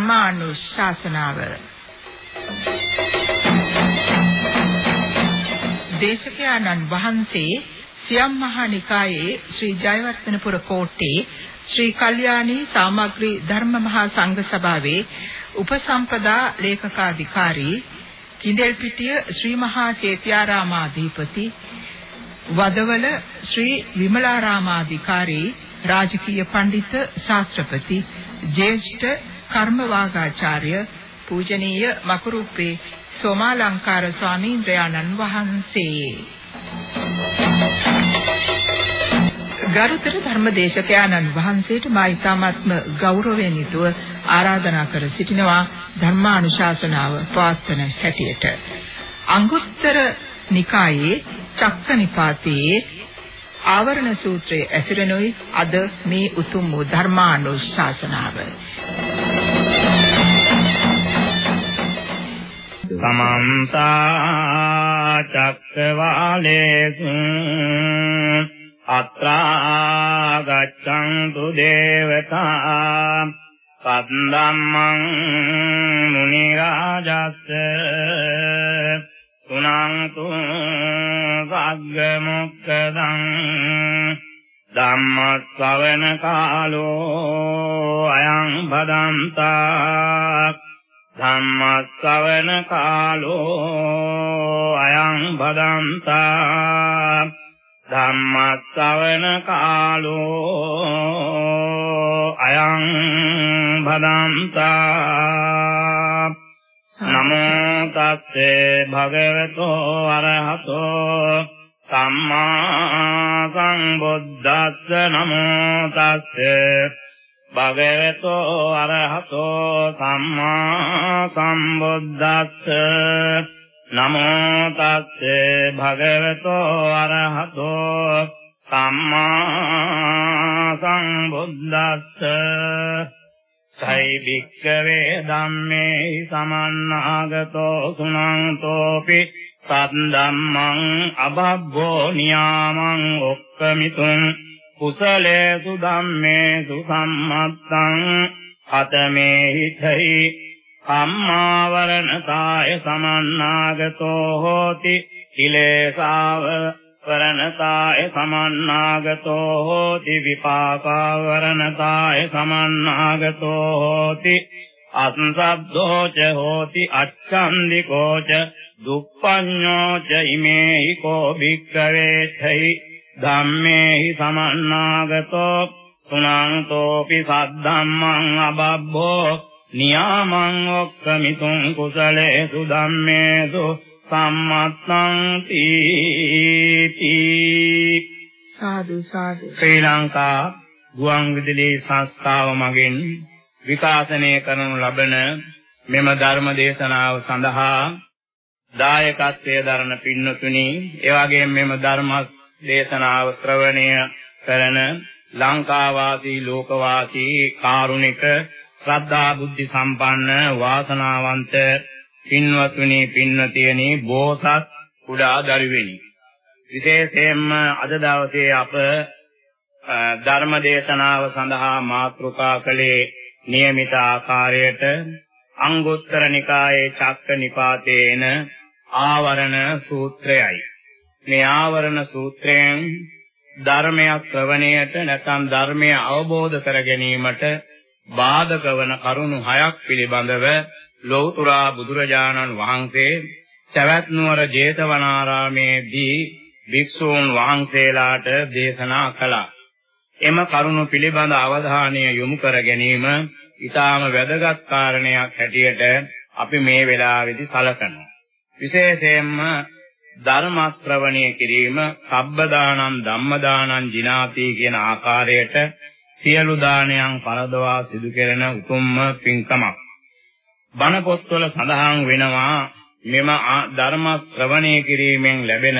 ධර්මානුශාසනාව. දේශකයන්න් වහන්සේ සියම් මහා නිකායේ ශ්‍රී ජයවර්ධනපුර කෝට්ටේ ශ්‍රී කල්යාණී සාමග්‍රී ධර්ම මහා සංඝ සභාවේ උපසම්පදා ලේකකාධිකාරී කිඳෙල්පිටිය ශ්‍රී මහා චේත්‍යාරාමාධිපති වදවල ශ්‍රී විමලාරාමාධිකාරී රාජකීය පඬිත ශාස්ත්‍රපති ජේෂ්ඨ කර්මවාගාචාර්ය පූජනීය මකුරුප්පේ සෝමාලංකාර ස්වාමීන් වහන්සේ. ගරුතර ධර්මදේශකයාණන් වහන්සේට මා ඊ타ත්ම ගෞරවයෙන් යුතුව ආරාධනා කර සිටිනවා ධර්මානුශාසනාව පවත්වන හැටියට. අංගුත්තර නිකායේ චක්ක නිපාතයේ ආවරණ සූත්‍රයේ ඇසුරෙනුයි අද මේ උතුම් වූ ධර්මානුශාසනාව. සමන්ත චක්කවාලේසු අත්‍රා ගච්ඡන්තු දේවතා සද්දම්මං මුනි රාජස්ස සුනන්තු සග්ග මොක්කදං ධම්ම ශ්‍රවණ කාලෝ අයං බදන්තා ධම්ම ශ්‍රවණ කාලෝ අයං බදන්තා ධම්ම ශ්‍රවණ කාලෝ අයං බදන්තා නමෝ තස්සේ භගවතෝ අරහතෝ සම්මා සම්බුද්දස්ස නමෝ තස්සේ භගවතෝ අරහතෝ සම්මා සම්බුද්දස්ස නමෝ තස්සේ භගවතෝ අරහතෝ සම්මා සම්බුද්දස්ස සයි වික්කවේ ධම්මේ සමන්නාගතෝ සුනන්තෝපි සද්දම්මං අබබ්බෝ නියාමං ඔක්කමිතුං කුසලේසු ධම්මේසු සම්මත්තං අතමේ හිතයි කම්මාවරණතාය සමන්නාගතෝ හෝති කිලේසාව වරණතාය සමන්නාගතෝ හෝති විපාකාවරණතාය සමන්නාගතෝ හෝති අත්සබ්දෝච හෝති අච්ඡන්දිකෝච දුප්පඤ්ඤෝච ඉමේහි කෝ භික්ඛවේතයි ධම්මේහි සමන්නාගතෝ සුනන්තෝපි සද්ධම්මං අබබ්බෝ නියාමං ඔක්කමිතුං කුසලේසු ධම්මේසු සම්මත්තං තීති। සාදු සාදු। ශ්‍රී ලංකා ගුවන් විදුලි සංස්ථාව මගින් විකාශනය කරනු ලබන මෙම ධර්ම දේශනාව සඳහා දායකත්වයේ දරන පින්නතුනි එවැගේම මෙම ධර්ම දේශනාව ශ්‍රවණය කරන ලංකාවාසී ලෝකවාසී කාරුණික ශ්‍රද්ධා බුද්ධි සම්පන්න වාසනාවන්ත පින්වතුනි පින්වතියනි බෝසත් කුඩා දරුවෙනි විශේෂයෙන්ම අද දවසේ අප ධර්ම දේශනාව සඳහා මාතෘකා කළේ નિયમિત ආකාරයට අංගුත්තර නිකායේ චක්ක නිපාතේන ආවරණ සූත්‍රයයි මේ ආවරණ සූත්‍රයෙන් ධර්මයක් ශ්‍රවණයට නැත්නම් ධර්මය අවබෝධ කර ගැනීමට බාධක වන කරුණු හයක් පිළිබඳව ලෞතුරා බුදුරජාණන් වහන්සේ සවැත් නුවර ජේතවනාරාමේදී භික්ෂූන් වහන්සේලාට දේශනා කළා. එම කරුණු පිළිබඳ අවධානය යොමු කර ගැනීම ඊටාම වැදගත් කාරණයක් හැටියට අපි මේ වෙලාවේදී සලකනවා. විශේෂයෙන්ම ධර්ම ශ්‍රවණය කිරීම සබ්බදානං ධම්මදානං ජිනාති කියන ආකාරයට සියලු දානයන් පරදවා සිදු කෙරෙන උතුම්ම පින්කමක්. බණ පොත්වල සඳහන් වෙනවා මෙම ධර්ම ශ්‍රවණය කිරීමෙන් ලැබෙන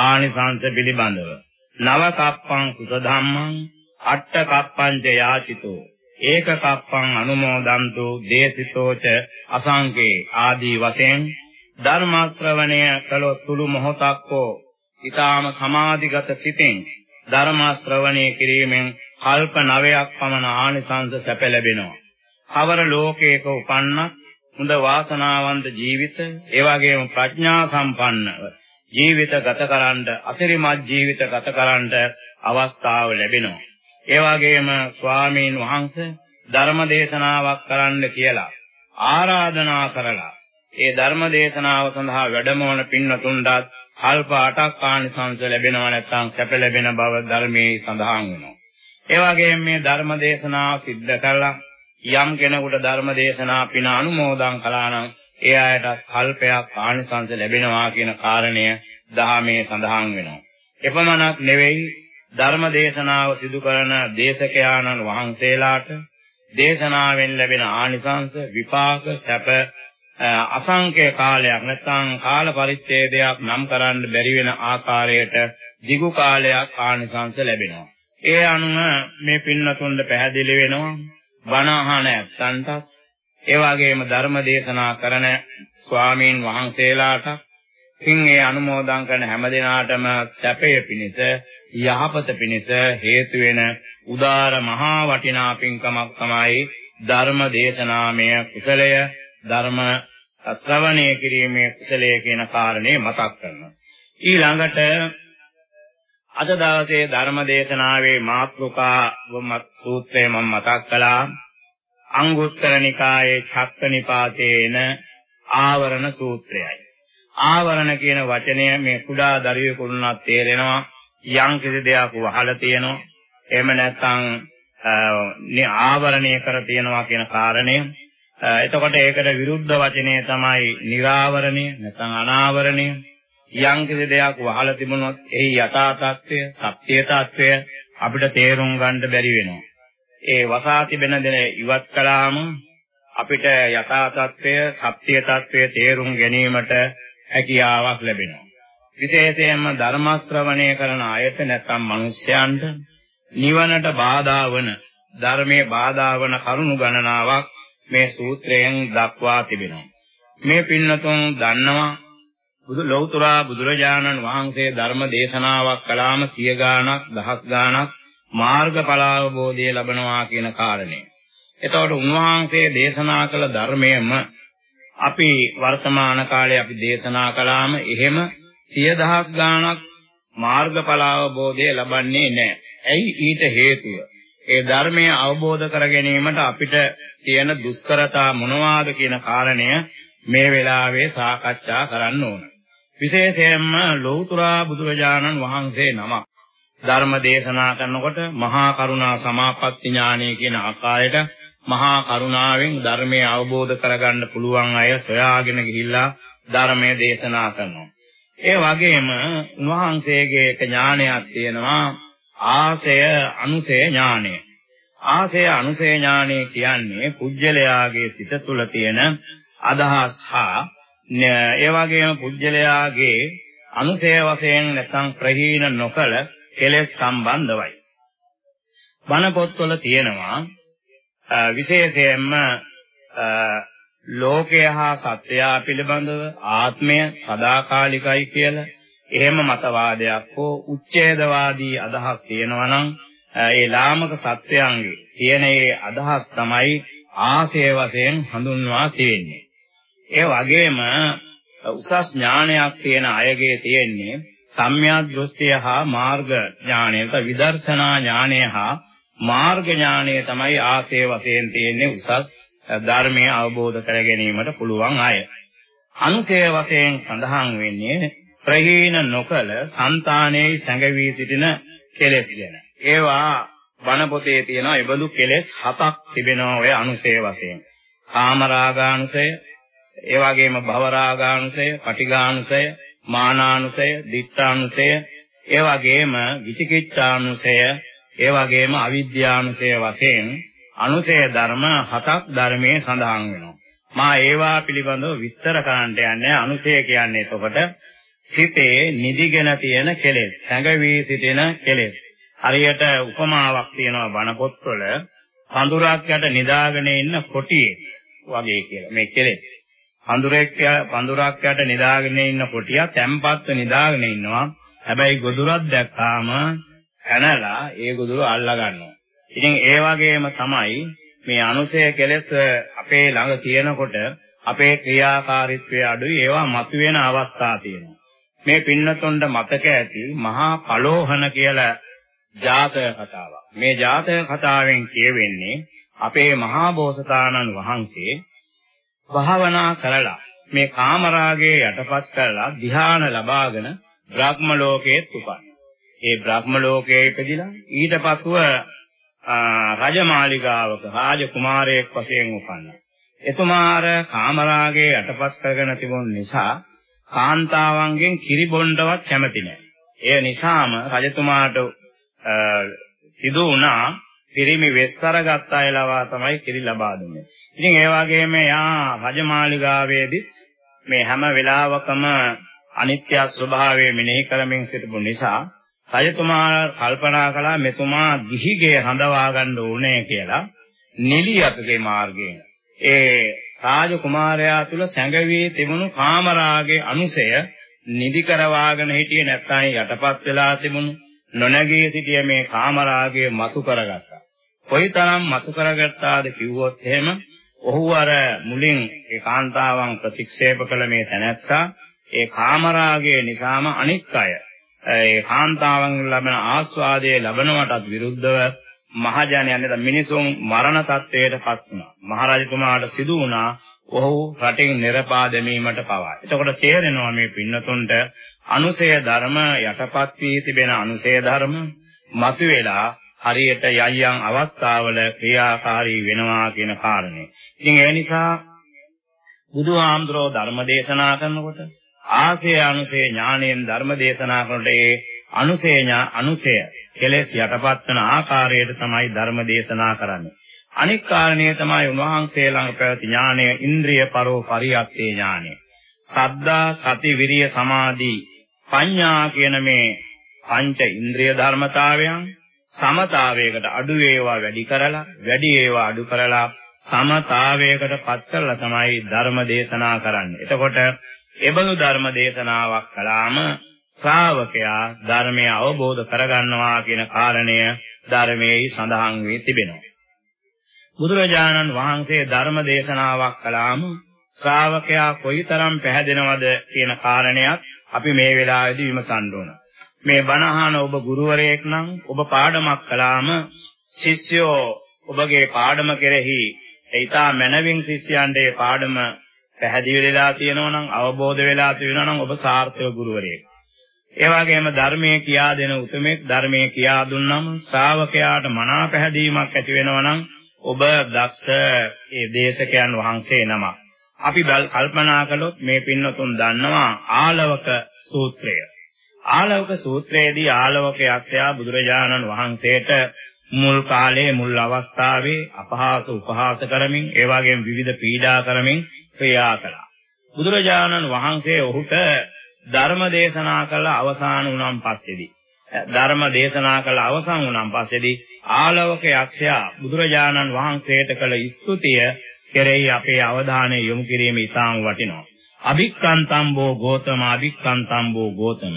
ආනිසංස පිළිබඳව. නව කප්පං සුත ධම්මං අට්ඨ කප්පංච යාචිතෝ ඒක කප්පං අනුමෝදන්තු දේසිතෝච අසංකේ ආදී වශයෙන් ධර්ම ශ්‍රවණය කළ සුළු මොහොතක් හෝ ඊටාම සමාධිගත සිතින් ධර්ම ශ්‍රවණය කිරීමෙන් කල්ප 9ක් පමණ ආනිසංස සැප ලැබෙනවා. කවර ලෝකයක උපන්නත් හොඳ වාසනාවන්ත ජීවිත ඒ වගේම ප්‍රඥා සම්පන්නව ජීවිත ගත කරන්න අසිරිමත් ජීවිත ගත කරන්න අවස්ථාව ලැබෙනවා. ඒ වගේම ස්වාමීන් වහන්සේ ධර්ම දේශනාවක් කරන්න කියලා ආරාධනා කරලා ඒ ධර්ම දේශනාව සඳහා වැඩමවන පින්වතුන්ටත් කල්ප 8ක් ආනිසංස ලැබෙනවා නැත්නම් සැප ලැබෙන බව ධර්මයේ සඳහන් වෙනවා. ඒ වගේම මේ ධර්ම දේශනාව සිද්ධ කළා යම් කෙනෙකුට ධර්ම දේශනා පින අනුමෝදන් කළා නම් ඒ අයට කල්පයක් ආනිසංස ලැබෙනවා කියන කාරණය දහමේ සඳහන් වෙනවා. එපමණක් නෙවෙයි ධර්ම දේශනාව සිදු කරන දේශකයාණන් වහන්සේලාට දේශනාවෙන් ලැබෙන ආනිසංස විපාක සැප අසංඛ්‍ය කාලයක් නැත්නම් කාල පරිච්ඡේදයක් නම් කරන්න බැරි වෙන ආකාරයට දිගු කාලයක් ආනිසංස ලැබෙනවා. ඒ අනුව මේ පින්නතුන්ට පැහැදිලි වෙනවා බණ අහන ඇත්තන්ටත් ඒ වගේම ධර්ම දේශනා කරන ස්වාමීන් වහන්සේලාට පින් ඒ අනුමෝදන් කරන හැම දිනාටම සැපය පිණිස යහපත පිණිස හේතු වෙන උදාර මහා වටිනා පින්කමක් තමයි ධර්ම දේශනාමය කුසලය. ධර්ම ශ්‍රවණය කිරීමේ කුසලය කියන කාරණේ මතක් කරනවා. ඊළඟට අද දවසේ ධර්ම දේශනාවේ මාතෘකා සූත්‍රය මම මතක් කළා අංගුත්තර නිකායේ ඡක්ක නිපාතේන ආවරණ සූත්‍රයයි. ආවරණ කියන වචනය මේ කුඩා දරුවෙකුට තේරෙනවා යම් කිසි දෙයක් වහලා තියෙනවා. එහෙම නැත්නම් ආවරණය කර තියෙනවා කියන කාරණය. එතකොට ඒකට විරුද්ධ වචනය තමයි निराවරණය නැත්නම් අනාවරණය. යම් කිසි දෙයක් වහලා තිබුණොත් එහි යථා තත්ත්වය, සත්‍ය තත්ත්වය අපිට තේරුම් ගන්න බැරි වෙනවා. ඒ වසා තිබෙන දේ ඉවත් කළාම අපිට යථා තත්ත්වය, සත්‍ය තත්ත්වය තේරුම් ගැනීමට හැකියාවක් ලැබෙනවා. විශේෂයෙන්ම ධර්ම ශ්‍රවණය කරන අයට නැත්නම් මිනිස්යන්ට නිවනට බාධා වන ධර්මයේ බාධා වන කරුණු ගණනාවක් මේ සූත්‍රයෙන් දක්වා තිබෙනවා. මේ පින්නතුන් දන්නවා බුදු ලෞතර බුදුරජාණන් වහන්සේ ධර්ම දේශනාවක් කළාම සිය ගාණක් දහස් ගාණක් මාර්ගඵල අවබෝධය ලබනවා කියන කාරණය. එතකොට උන්වහන්සේ දේශනා කළ ධර්මයම අපි වර්තමාන කාලේ අපි දේශනා කළාම එහෙම සිය දහස් ගාණක් මාර්ගඵල අවබෝධය ලබන්නේ නැහැ. ඇයි ඊට හේතුව? ඒ ධර්මය අවබෝධ කර ගැනීමට අපිට තියෙන දුෂ්කරතා මොනවාද කියන කාරණය මේ වෙලාවේ සාකච්ඡා කරන්න ඕන. විශේෂයෙන්ම ලෞතර බුදුරජාණන් වහන්සේ නමක් ධර්ම දේශනා කරනකොට මහා කරුණා සමාපatti ඥානය කියන ආකාරයට මහා කරුණාවෙන් ධර්මය අවබෝධ කරගන්න පුළුවන් අය සොයාගෙන ගිහිල්ලා ධර්මය දේශනා කරනවා. ඒ වගේම උන්වහන්සේගේ එක ඥානයක් තියෙනවා ආසය අනුසය ඥානය. ආසය අනුසය ඥානය කියන්නේ පුජ්‍යලයාගේ සිත තුළ තියෙන අදහස් හා ඒ වගේම පුජ්‍යලයාගේ අනුසය වශයෙන් නැත්නම් ප්‍රහීන නොකල කෙලෙස් සම්බන්ධවයි. බණ පොත්වල තියෙනවා විශේෂයෙන්ම ලෝකය හා සත්‍යය පිළිබඳව ආත්මය සදාකාලිකයි කියලා එහෙම මතවාදයක් හෝ උච්ඡේදවාදී අදහස් තියෙනවා නම් ඒ ලාමක සත්‍යයන්ගේ තියෙන ඒ අදහස් තමයි ආශය වශයෙන් හඳුන්වා තියෙන්නේ. ඒ වගේම උසස් ඥානයක් තියෙන අයගේ තියෙන්නේ සම්‍යක් දෘෂ්ටිය හා මාර්ග ඥානය විදර්ශනා ඥානය හා මාර්ග ඥානය තමයි ආශය වශයෙන් තියෙන්නේ උසස් ධර්මය අවබෝධ කර ගැනීමට පුළුවන් අය. අනුසය වශයෙන් සඳහන් වෙන්නේ ප්‍රහීන නොකල సంతානයේ සැඟවී සිටින කෙලෙස් ගැන. ඒවා බණ පොතේ තියෙනවා ඒබඳු කෙලෙස් හතක් තිබෙනවා ඔය අනුසය වශයෙන්. කාමරාගානුසය, ඒ වගේම භවරාගානුසය, පටිඝානුසය, මානානුසය, දිත්තානුසය, ඒ වගේම විචිකිච්ඡානුසය, ඒ වගේම අවිද්‍යානුසය වශයෙන් අනුසය ධර්ම හතක් ධර්මයේ සඳහන් වෙනවා. මා ඒවා පිළිබඳව විස්තර කරන්නට යන්නේ අනුසය කියන්නේ එතකොට සිතේ නිදිගෙන තියෙන කෙලෙස්, සංගවි සිටින කෙලෙස්. හරියට උපමාවක් තියෙනවා බණ පොත්වල පඳුරක් යට නිදාගෙන ඉන්න කොටියෙක් වගේ කියලා. මේ කෙලෙස්. පඳුරෙක් පඳුරක් යට නිදාගෙන ඉන්න කොටියා තැම්පත්ව නිදාගෙන ඉන්නවා. හැබැයි ගොදුරක් දැක්කාම ඇනලා ඒ ගොදුර අල්ලා ගන්නවා. ඉතින් ඒ වගේම තමයි මේ අනුසය කෙලෙස් අපේ ළඟ තියෙනකොට අපේ ක්‍රියාකාරීත්වය අඩුයි ඒවා මතුවෙන අවස්ථා තියෙනවා. මේ පින්නතුන්ට මතක ඇති මහා කලෝහන කියලා ජාතක කතාවක්. මේ ජාතක කතාවෙන් කියවෙන්නේ අපේ මහා බෝසතාණන් වහන්සේ භාවනා කරලා මේ කාමරාගයේ යටපත් කරලා ධ්‍යාන ලබාගෙන බ්‍රහ්ම ලෝකයේ උපන්. ඒ බ්‍රහ්ම ලෝකයේ ඉපදිලා ඊට පසුව රජමාලිගාවක රාජකුමාරයෙක් වශයෙන් උපන්නා. එතුමාර කාමරාගයේ යටපත් කරගෙන තිබුණ නිසා කාන්තාවන්ගෙන් කිරි බොණ්ඩවත් කැමති නැහැ. ඒ නිසාම රජතුමාට සිදු වුණා පිරිමි වෙස්සර ගත්ත අය ලවා තමයි කිරි ලබා දුන්නේ. ඉතින් ඒ වගේම යා රජමාලිගාවේදී මේ හැම වෙලාවකම අනිත්‍ය ස්වභාවය මෙනෙහි කරමින් සිටපු නිසා රජතුමා කල්පනා කළා මෙතුමා දිහිගේ හඳවා ගන්න ඕනේ කියලා නිලියකගේ මාර්ගයෙන් ඒ රාජකුමාරයා තුල සැඟවී තිබුණු කාමරාගේ අනුසය නිදි කරවාගෙන හිටියේ නැත්නම් යටපත් වෙලා තිබුණු නොනගී සිටිය මේ කාමරාගය මතු කරගත්තා. කොයිතරම් මතු කරගත්තාද කිව්වොත් එහෙම ඔහු අර මුලින් ඒ කාන්තාවන් ප්‍රතික්ෂේප කළ මේ තැනැත්තා ඒ කාමරාගය නිසාම අනික් අය ඒ කාන්තාවන් ලබන ආස්වාදයේ ලබනවටත් විරුද්ධව මහජනයන් මිනිසුන් මරණ තත්වයට පත් වුණා. මහරජතුමාට සිදු වුණා ඔහු රටින් නිරපා දැමීමට පවා. එතකොට තේරෙනවා මේ පින්නතුන්ට අනුසය ධර්ම යටපත් වී තිබෙන අනුසය ධර්ම මතුවලා හරියට යයන් අවස්ථාවල ක්‍රියාකාරී වෙනවා කියන කාරණේ. ඉතින් ඒ නිසා බුදුහාමුදුරෝ ධර්ම දේශනා කරනකොට ආසය අනුසය ඥාණයෙන් ධර්ම දේශනා කරනකොට ඒ අනුසය අනුසය කෙලෙස් යටපත් වන ආකාරයට තමයි ධර්ම දේශනා කරන්නේ. අනික් කාරණය තමයි උන්වහන්සේ ළඟ පැවති ඥානය ඉන්ද්‍රිය පරෝ පරියත්තේ ඥානය. සද්දා සති විරිය සමාධි පඤ්ඤා කියන මේ පංච ඉන්ද්‍රිය ධර්මතාවයන් සමතාවයකට අඩු වේවා වැඩි කරලා වැඩි වේවා අඩු කරලා සමතාවයකට පත් කරලා තමයි ධර්ම දේශනා කරන්නේ. එතකොට එබඳු ධර්ම දේශනාවක් කළාම ශ්‍රාවකයා ධර්මය අවබෝධ කරගන්නවා කියන කාරණය ධර්මයේ සඳහන් වී තිබෙනවා. බුදුරජාණන් වහන්සේ ධර්ම දේශනාවක් කළාම ශ්‍රාවකයා කොයිතරම් පැහැදෙනවද කියන කාරණයක් අපි මේ වෙලාවේදී විමසන්න ඕන. මේ බණහන ඔබ ගුරුවරයෙක් නම් ඔබ පාඩමක් කළාම ශිෂ්‍යෝ ඔබගේ පාඩම කෙරෙහි ඒතා මනවින් ශිෂ්‍යයන්ට ඒ පාඩම පැහැදිලි වෙලා තියෙනවා නම් අවබෝධ වෙලා තියෙනවා නම් ඔබ සාර්ථක ගුරුවරයෙක්. ඒ වගේම ධර්මයේ කියා දෙන උතුමෙක් ධර්මයේ කියා දුන්නම ශ්‍රාවකයාට මනා පැහැදීමක් ඇති වෙනවා නම් ඔබ දක්ෂ ඒ දේශකයන් වහන්සේ නම. අපි කල්පනා කළොත් මේ පින්නතුන් දන්නවා ආලවක සූත්‍රය. ආලවක සූත්‍රයේදී ආලවක යක්ෂයා බුදුරජාණන් වහන්සේට මුල් කාලයේ මුල් අවස්ථාවේ අපහාස උපහාස කරමින් ඒ වගේම විවිධ පීඩා කරමින් ක්‍රියා කළා. බුදුරජාණන් වහන්සේ ඔහුට ධර්ම දේශනා කළ අවසාන වුණාන් පස්සේදී ධර්ම දේශනා කළ අවසන් වුණාන් පස්සේදී ආලවක යක්ෂයා බුදුරජාණන් වහන්සේට කළ ස්තුතිය කෙරෙහි අපේ අවධානය යොමු කිරීම ඉතාම වටිනවා. අභික්ඛන්තම්බෝ ගෝතම අභික්ඛන්තම්බෝ ගෝතම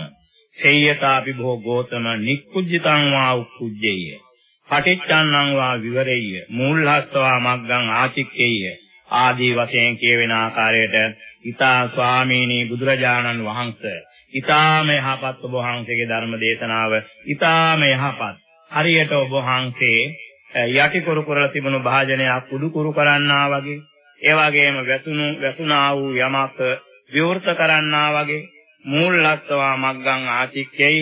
සේයතාපි භෝ ගෝතම නික්කුජ්ජිතං වා උක්කුජ්ජේය. පටිච්චන්නං වා විවරෙය්‍ය. මූල්හස්සවා මග්ගං ආචික්කේය. ආදී වශයෙන් කියවෙන ආකාරයට ඊතා ස්වාමීනි බුදුරජාණන් වහන්සේ ඊතාම යහපත් ඔබ වහන්සේගේ ධර්ම දේශනාව ඊතාම යහපත් හරියට ඔබ වහන්සේ යටි කුරු කරලා තිබුණු භාජනයක් කුඩු කුරු කරන්නා වගේ ඒ වගේම වැසුණු වැසුණා වූ යමක් විවෘත කරන්නා වගේ මූලස්සවා මග්ගං ආචික්කේය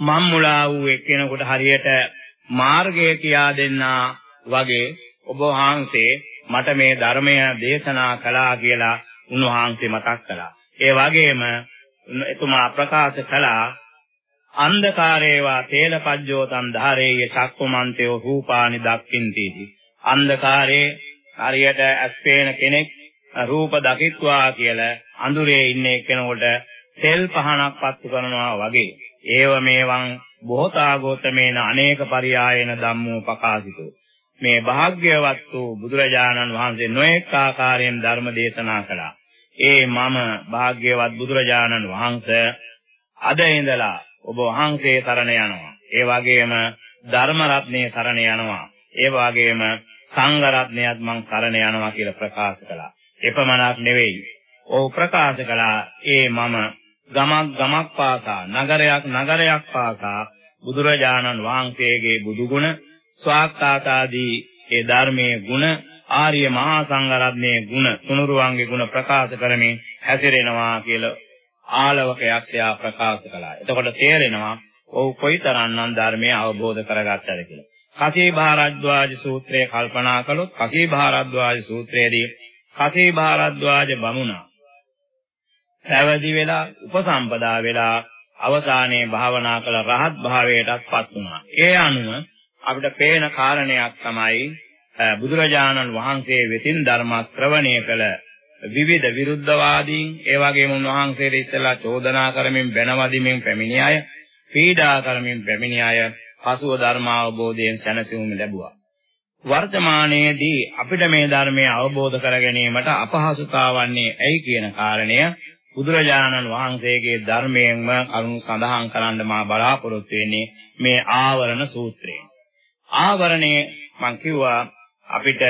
මම්මුලා වූ එක්කෙනෙකුට හරියට මාර්ගය කියා දෙන්නා වගේ ඔබ වහන්සේ මට මේ ධර්මය දේශනා කළා කියලා උන්වහන්සේ මතක් කළා. ඒ වගේම එතුමා ප්‍රකාශ කළා අන්ධකාරේවා තේලපජ්ජෝතං ධාරේය චක්කමන්තයෝ රූපානි දක්ඛින්ති. අන්ධකාරේ හරියට ඇස්පේන කෙනෙක් රූප දකිත්වා කියලා අඳුරේ ඉන්නේ කෙනෙකුට තෙල් පහනක් පත්තු කරනවා වගේ. ඒව මේවන් බොහෝතාගෝතමේන අනේක පරියායන ධම්මෝ ප්‍රකාශිතෝ මේ භාග්‍යවත් වූ බුදුරජාණන් වහන්සේ නොඑක ආකාරයෙන් ධර්ම දේශනා කළා. ඒ මම භාග්‍යවත් බුදුරජාණන් වහන්සේ අද ඉඳලා ඔබ වහන්සේ සරණ යනවා. ඒ වගේම ධර්ම රත්නයේ සරණ යනවා. ඒ වගේම සංඝ රත්නයත් මං සරණ යනවා කියලා ප්‍රකාශ කළා. එපමණක් නෙවෙයි. ඔව් ප්‍රකාශ කළා ඒ මම ගමක් ගමක් පාසා නගරයක් නගරයක් පාසා බුදුරජාණන් වහන්සේගේ බුදුගුණ ස්වාක්ඛාතාදී ඒ ධර්මයේ ගුණ ආර්ය මහා සංඝරත්නයේ ගුණ තුනුරුවන්ගේ ගුණ ප්‍රකාශ කරමින් හැසිරෙනවා කියලා ආලවකයක් එයා ප්‍රකාශ කළා. එතකොට තේරෙනවා ඔව් කොයිතරම්නම් ධර්මය අවබෝධ කරගත්තද කියලා. කසේ භාරද්වාජ සූත්‍රය කල්පනා කළොත් කසේ භාරද්වාජ සූත්‍රයේදී කසේ භාරද්වාජ බමුණා පැවිදි වෙලා උපසම්පදා වෙලා අවසානයේ භාවනා කළ රහත් භාවයටත්පත් වුණා. ඒ අනුව අපිට පේන කාරණයක් තමයි බුදුරජාණන් වහන්සේ වෙතින් ධර්ම ශ්‍රවණය කළ විවිධ විරුද්ධවාදීන් ඒ වගේම උන්වහන්සේට ඉස්සලා චෝදනා කරමින් බැනවදිමින් පැමිණි අය පීඩා කරමින් පැමිණි අය පසුව ධර්ම අවබෝධයෙන් සැනසීම ලැබුවා. වර්තමානයේදී අපිට මේ ධර්මය අවබෝධ කර ගැනීමට අපහසුතාවන්නේ ඇයි කියන කාරණය බුදුරජාණන් වහන්සේගේ ධර්මයෙන්ම කරුණු සඳහන් කරන්න මා බලාපොරොත්තු වෙන්නේ මේ ආවරණ සූත්‍රයෙන්. ආවරණේ මම කිව්වා අපිට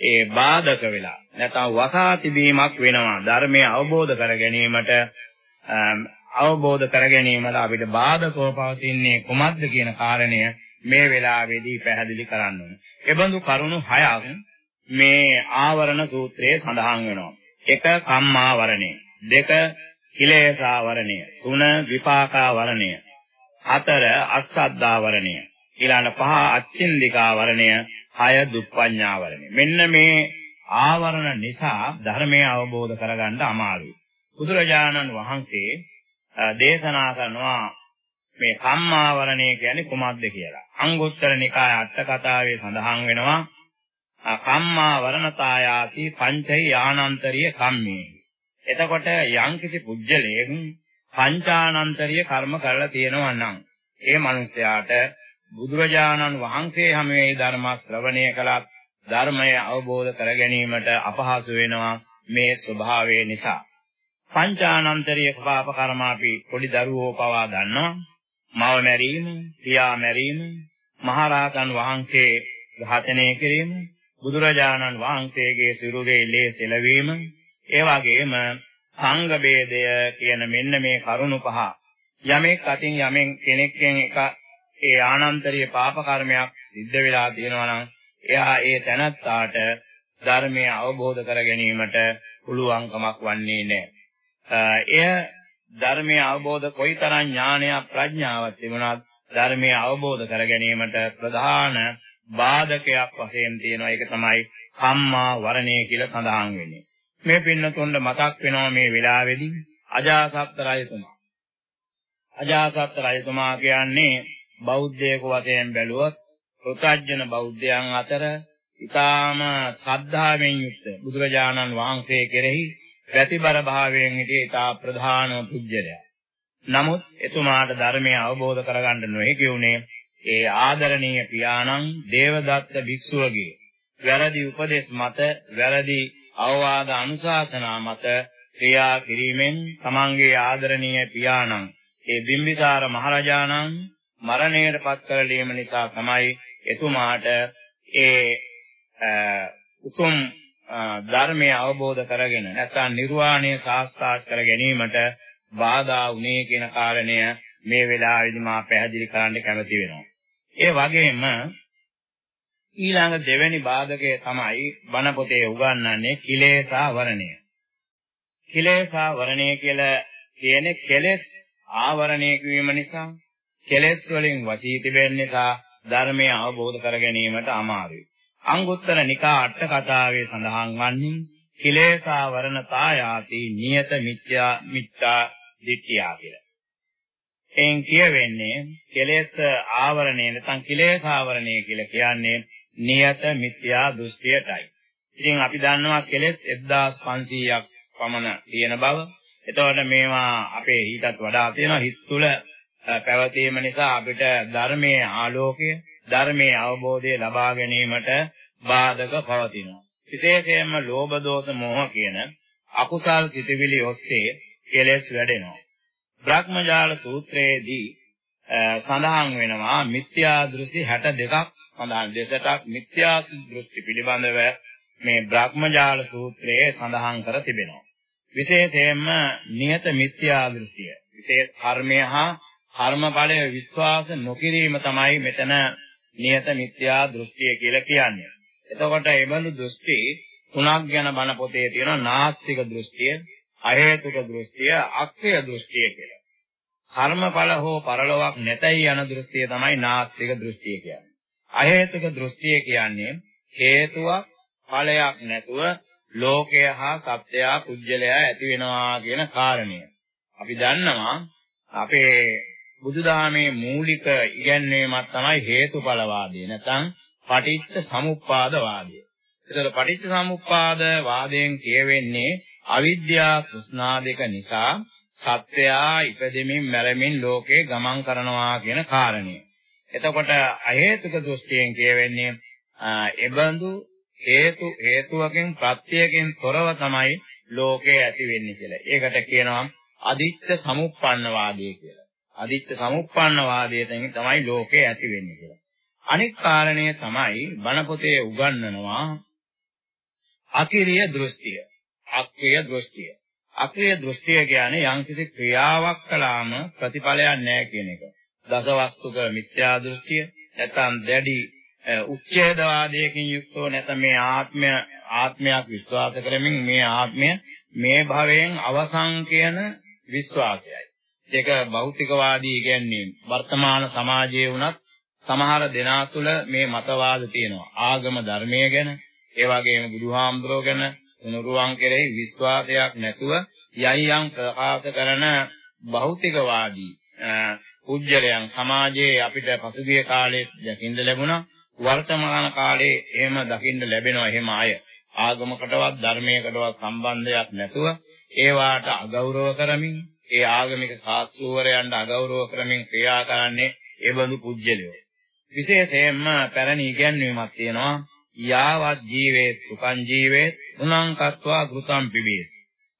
ඒ බාධක වෙලා නැත්නම් වසා තිබීමක් වෙනවා ධර්මය අවබෝධ කර ගැනීමට අවබෝධ කර ගැනීමට අපිට බාධකව පවතින්නේ කුමක්ද කියන කාරණය මේ වෙලාවේදී පැහැදිලි කරන්න ඕනේ. එබඳු කරුණු හයක් මේ ආවරණ සූත්‍රයේ සඳහන් වෙනවා. එක කම්මාවරණය, දෙක කිලේශාවරණය, තුන විපාකාවරණය, හතර අස්සද්ධාවරණය, ඊළඟ පහ අච්චින්දිකාවරණය, හය දුප්පඤ්ඤාවරණය. මෙන්න මේ ආවරණ නිසා ධර්මය අවබෝධ කරගන්න අමාරුයි. බුදුරජාණන් වහන්සේ දේශනා කරනවා මේ කම්මාවරණය කියන්නේ කුමක්ද කියලා. අංගුත්තර නිකාය අට කතාවේ සඳහන් වෙනවා කම්මාවරණතායාති පංචෛ ආනන්තරීය කම්මේ. එතකොට යම්කිසි පුජ්‍යලයෙන් පංචානන්තරීය කර්ම කරලා තියෙනවා නම් ඒ මනුස්සයාට බුදුරජාණන් වහන්සේ හැමේ ධර්ම ශ්‍රවණය කළත් ධර්මය අවබෝධ කර ගැනීමට අපහසු වෙනවා මේ ස්වභාවය නිසා. පංචානන්තරීය පාප කර්ම අපි පොඩි දරුවෝ පවා දන්නවා. මව මැරීම, පියා මැරීම, මහරහතන් වහන්සේ ඝාතනය කිරීම, බුදුරජාණන් වහන්සේගේ සිරුරේ ලේ සෙලවීම, ඒ වගේම සංඝ ભેදය කියන මෙන්න මේ කරුණු පහ යමෙක් අතින් යමෙන් කෙනෙක්ගෙන් එක ඒ ආනන්තරීය පාප කර්මයක් සිද්ධ වෙලා තියෙනවා නම් එයා ඒ තැනත්තාට ධර්මය අවබෝධ කර ගැනීමට පුළුවන්කමක් වන්නේ නැහැ. එය ධර්මය අවබෝධ කොයිතරම් ඥානයක් ප්‍රඥාවක් තිබුණත් ධර්මය අවබෝධ කර ගැනීමට ප්‍රධාන බාධකයක් වශයෙන් තියෙනවා. ඒක තමයි කම්මා වරණය කියලා සඳහන් වෙන්නේ. මේ පින්නතුන්ට මතක් වෙනවා මේ වෙලාවේදී අජාසත් රජතුමා. අජාසත් රජතුමා කියන්නේ බෞද්ධයෙකු වශයෙන් බැලුවොත් පෘථජන බෞද්ධයන් අතර ඊටාම ශ්‍රද්ධාවෙන් යුක්ත බුදුරජාණන් වහන්සේ කෙරෙහි ප්‍රතිබර භාවයෙන් සිටි ඊටා ප්‍රධාන පුජ්‍යලයා. නමුත් එතුමාට ධර්මය අවබෝධ කරගන්න නොහැකි වුණේ ඒ ආදරණීය පියාණන් දේවදත්ත භික්ෂුවගේ වැරදි උපදේශ මත වැරදි අවවාද අනුශාසනා මත ක්‍රියා කිරීමෙන් තමන්ගේ ආදරණීය පියාණන් ඒ බිම්බිසාර මහරජාණන් මරණයට පත් කරලීම නිසා තමයි එතුමාට ඒ උතුම් ධර්මය අවබෝධ කරගෙන නැත්නම් නිර්වාණය සාක්ෂාත් කර ගැනීමට බාධා වුණේ කියන කාරණය මේ වෙලාවේදී මා පැහැදිලි කරන්න කැමති වෙනවා. ඒ වගේම ඊළඟ දෙවැනි බාධකය තමයි බණ පොතේ උගන්වන්නේ කිලේසා වරණය. කිලේසා වරණය කියලා කියන්නේ කෙලෙස් ආවරණය කිරීම නිසා කෙලෙස් වලින් වශී තිබෙන නිසා ධර්මය අවබෝධ කර ගැනීමට අමාරුයි. අංගුත්තර නිකා අට කතාවේ සඳහන් වන්නේ කිලේසා වරණතායාති නියත මිත්‍යා මිත්‍යා දිට්ඨියා කියලා. එයින් කියවෙන්නේ කෙලෙස් ආවරණය නැත්නම් කිලේස ආවරණය කියලා කියන්නේ නියත මිත්‍යා දෘෂ්ටියටයි. ඉතින් අපි දන්නවා කෙලෙස් 1500ක් පමණ තියෙන බව. එතකොට මේවා අපේ ඊටත් වඩා තියෙනවා හිත තුළ පැවතීම නිසා අපිට ධර්මයේ ආලෝකය ධර්මයේ අවබෝධය ලබා ගැනීමට බාධක පවතිනවා. විශේෂයෙන්ම ලෝභ දෝෂ මෝහ කියන අකුසල් සිතිවිලි ඔස්සේ කෙලෙස් වැඩෙනවා. බ්‍රහ්මජාල සූත්‍රයේදී සඳහන් වෙනවා මිත්‍යා දෘෂ්ටි 62ක් සඳහන් දෙසටක් මිත්‍යා දෘෂ්ටි පිළිබඳව මේ බ්‍රහ්මජාල සූත්‍රයේ සඳහන් කර තිබෙනවා. විශේෂයෙන්ම නියත මිත්‍යා දෘෂ්ටිය. විශේෂ කර්මය හා කර්මඵලය විශ්වාස නොකිරීම තමයි මෙතන නියත මිත්‍යා දෘෂ්ටිය කියලා කියන්නේ. එතකොට මේ බඳු දෘෂ්ටි තුනක් ගැන බණ පොතේ තියෙනවා නාස්තික දෘෂ්ටිය, අහේතුක දෘෂ්ටිය, අක්ඛය දෘෂ්ටිය කියලා. කර්මඵල හෝ පරලොවක් නැතයි යන දෘෂ්ටිය තමයි නාස්තික දෘෂ්ටිය කියන්නේ. අහේතුක දෘෂ්ටිය කියන්නේ හේතුවක් ඵලයක් නැතුව ලෝකය හා සත්‍යය පුජ්‍යලයා ඇති වෙනවා කියන කාරණය. අපි දන්නවා අපේ බුදුදහමේ මූලික ඉගැන්වීමක් තමයි හේතුඵලවාදය. නැත්නම් පටිච්ච සමුප්පාද වාදය. ඒතර පටිච්ච සමුප්පාද වාදයෙන් කියවෙන්නේ අවිද්‍යා තෘෂ්ණා දෙක නිසා සත්‍යයා ඉපදෙමින් මැරෙමින් ලෝකේ ගමන් කරනවා කියන කාරණය. එතකොට අහේතුක දෘෂ්ටියෙන් කියවෙන්නේ එබඳු හේතු හේතුවකින් ප්‍රත්‍යයෙන් තොරව තමයි ලෝකේ ඇති වෙන්නේ කියලා. ඒකට කියනවා අදිත්‍ය සමුප්පන්න වාදය කියලා. අදිත්‍ය සමුප්පන්න වාදයෙන් තමයි ලෝකේ ඇති වෙන්නේ කියලා. අනෙක් කාරණය තමයි බණ පොතේ උගන්වනවා අකිරිය දෘෂ්ටිය. අක්‍රිය දෘෂ්ටිය. අක්‍රිය දෘෂ්ටිය කියන්නේ යම්කිසි ක්‍රියාවක් කළාම ප්‍රතිඵලයක් නැහැ කියන එක. දසවස්තුක මිත්‍යා දෘෂ්ටිය නැත්නම් දැඩි උච්ඡේදවාදයකින් යුක්තව නැත්නම් මේ ආත්මය ආත්මයක් විශ්වාස කරමින් මේ ආත්මය මේ භවයෙන් අවසන් කියන විශ්වාසයයි. ඒක භෞතිකවාදී කියන්නේ වර්තමාන සමාජයේ වුණත් සමහර දෙනා තුළ මේ මතවාද තියෙනවා. ආගම ධර්මය ගැන, ඒ වගේම බුදුහාමුදුරුවෝ ගැන උනුරුවන් කෙරෙහි විශ්වාසයක් නැතුව යයියන් ප්‍රකාශ කරන භෞතිකවාදී පුජ්‍යලයන් සමාජයේ අපිට පසුගිය කාලේ දකින්න ලැබුණා වර්තමාන කාලේ එහෙම දකින්න ලැබෙනවා එහෙම අය ආගමකටවත් ධර්මයකටවත් සම්බන්ධයක් නැතුව ඒවාට අගෞරව කරමින් ඒ ආගමික ශාස්ත්‍රූවරයන්ට අගෞරව කරමින් ක්‍රියා කරන්නේ ඒ බඳු පුජ්‍යලයෝ විශේෂයෙන්ම පැරණි ඉගැන්වීමක් තියෙනවා යාවත් ජීවේ සුඛං ජීවේ උනං කତ୍වා ගෘතං පිබේ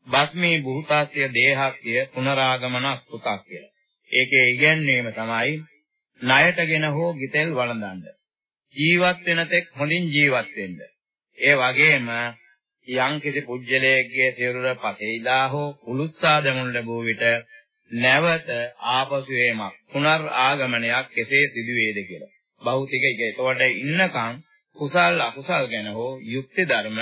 බස්මී බුහතාස්ය දේහස්ය පුනරාගමන කුතක් කියලා. ඒකේ ඉගැන්වීම තමයි ණයටගෙන හෝ ගිතෙල් වළඳන්න. ජීවත් වෙන තෙක් හොඳින් ජීවත් වෙන්න. ඒ වගේම යම් කිසි පුජ්‍යලයේගේ සිරුර පසෙයිලා හෝ කුලුස්සා දමනු ලැබුව විට නැවත ආපසු එීමක් පුනර් ආගමනයක් කෙසේ සිදුවේද කියලා. භෞතික එක. ඒතකොට ඉන්නකම් කුසල් අකුසල් ගැන හෝ යුක්ති ධර්ම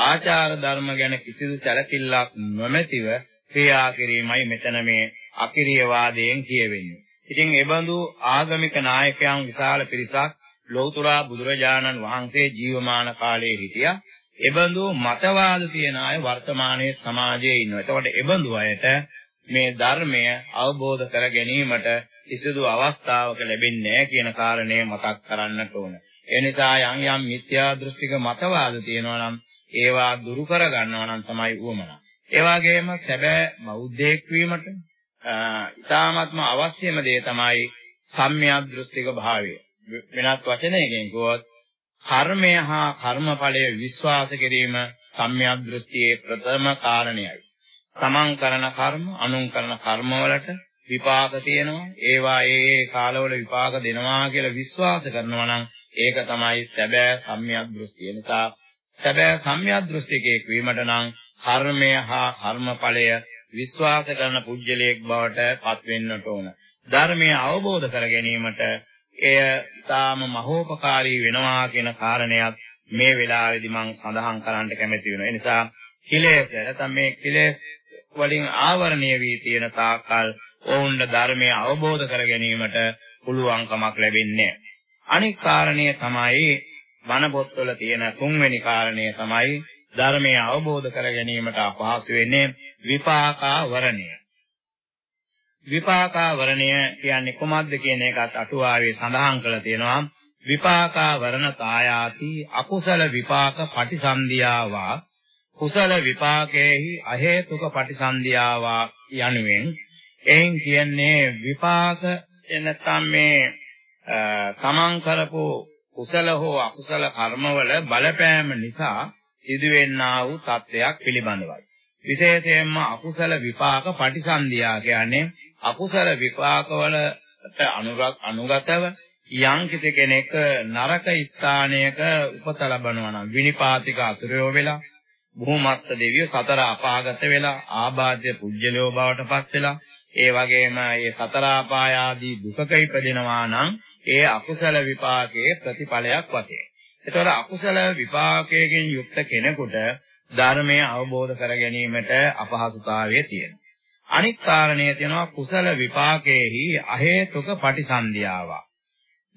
ආචාර ධර්ම ගැන කිසිදු සැලකිල්ලක් නොමැතිව ක්‍රියා කිරීමයි මෙතන මේ අකිරිය වාදයෙන් කියවෙන්නේ. ඉතින් එබඳු ආගමික නායකයන් විශාල පිරිසක් ලෞතුරා බුදුරජාණන් වහන්සේ ජීවමාන කාලයේ හිටියා. එබඳු මතවාද තියන අය වර්තමානයේ සමාජයේ ඉන්නවා. එතකොට එබඳු අයට මේ ධර්මය අවබෝධ කර ගැනීමට කිසිදු අවස්ථාවක ලැබෙන්නේ නැහැ කියන කාරණය මතක් කරන්නට ඕන. ඒ නිසා යම් යම් මිත්‍යා දෘෂ්ටික මතවාද තියෙනවා නම් ඒවා දුරු කර ගන්නවා නම් තමයි උවමන. ඒ වගේම සැබෑ බෞද්ධයෙක් වීමට ඉතාමත්ම අවශ්‍යම දේ තමයි සම්‍යක් දෘෂ්ටික භාවය. වෙනත් වචනයකින් කිව්වොත් කර්මය හා කර්මඵලය විශ්වාස කිරීම සම්‍යක් දෘෂ්ටියේ ප්‍රථම කාරණයයි. තමන් කරන කර්ම, අනුන් කරන කර්මවලට විපාක තියෙනවා. ඒවා ඒ ඒ කාලවල විපාක දෙනවා කියලා විශ්වාස කරනවා නම් ඒක තමයි සැබෑ සම්‍යක් දෘෂ්ටිය. නිසා සැබෑ සම්‍යක් දෘෂ්ටිකයෙක් වීමට නම් කර්මය හා කර්මඵලය විශ්වාස කරන පුජ්‍යලයක් බවට පත් වෙන්නට ඕන. ධර්මය අවබෝධ කර ගැනීමට එය තාම මහෝපකාරී වෙනවා කියන කාරණයක් මේ වෙලාවේදී මම සඳහන් කරන්න කැමති වෙනවා. ඒ නිසා කිලේශ නැත්නම් මේ කිලේශ වලින් ආවරණය වී තියෙන තාක්කල් ඔවුන්ට ධර්මය අවබෝධ කර ගැනීමට පුළුවන්කමක් ලැබෙන්නේ අනික් කාරණය තමයි වන පොත්වල තියෙන තුන්වෙනි කාරණය තමයි ධර්මය අවබෝධ කර ගැනීමට අපහසු වෙන්නේ විපාකා වරණය. විපාකා වරණය කියන්නේ කොහොමද කියන එකත් අටුවාවේ සඳහන් කරලා තියෙනවා. විපාකා වරණ කායාති අකුසල විපාක පටිසන්ධියාවා කුසල විපාකේහි අහේතුක පටිසන්ධියාවා යනුවෙන් එයින් කියන්නේ විපාක එනතම් මේ තමන් කරපු කුසල හෝ අකුසල කර්මවල බලපෑම නිසා සිදුවෙන්නා වූ තත්වයක් පිළිබඳවයි. විශේෂයෙන්ම අකුසල විපාක පටිසන්ධියා කියන්නේ අකුසල විපාකවල අනුගතව යම් කිසි කෙනෙක් නරක ස්ථානයක උපත ලබනවා නම් විනිපාතික අසුරයෝ වෙලා භූමත්ත දෙවියෝ සතර අපාගත වෙලා ආබාධ්‍ය පුජ්‍යලෝ බවට පත් වෙලා ඒ වගේම මේ සතර අපාය ආදී දුකක ඉපදෙනවා නම් ඒ අකුසල විපාකයේ ප්‍රතිඵලයක් වශයෙන්. ඒතකොට අකුසල විපාකයෙන් යුක්ත කෙනෙකුට ධර්මය අවබෝධ කර ගැනීමට අපහසුතාවය තියෙනවා. අනික් කාරණය තියෙනවා කුසල විපාකයේහි අහේතුක පටිසන්ධියාවක්.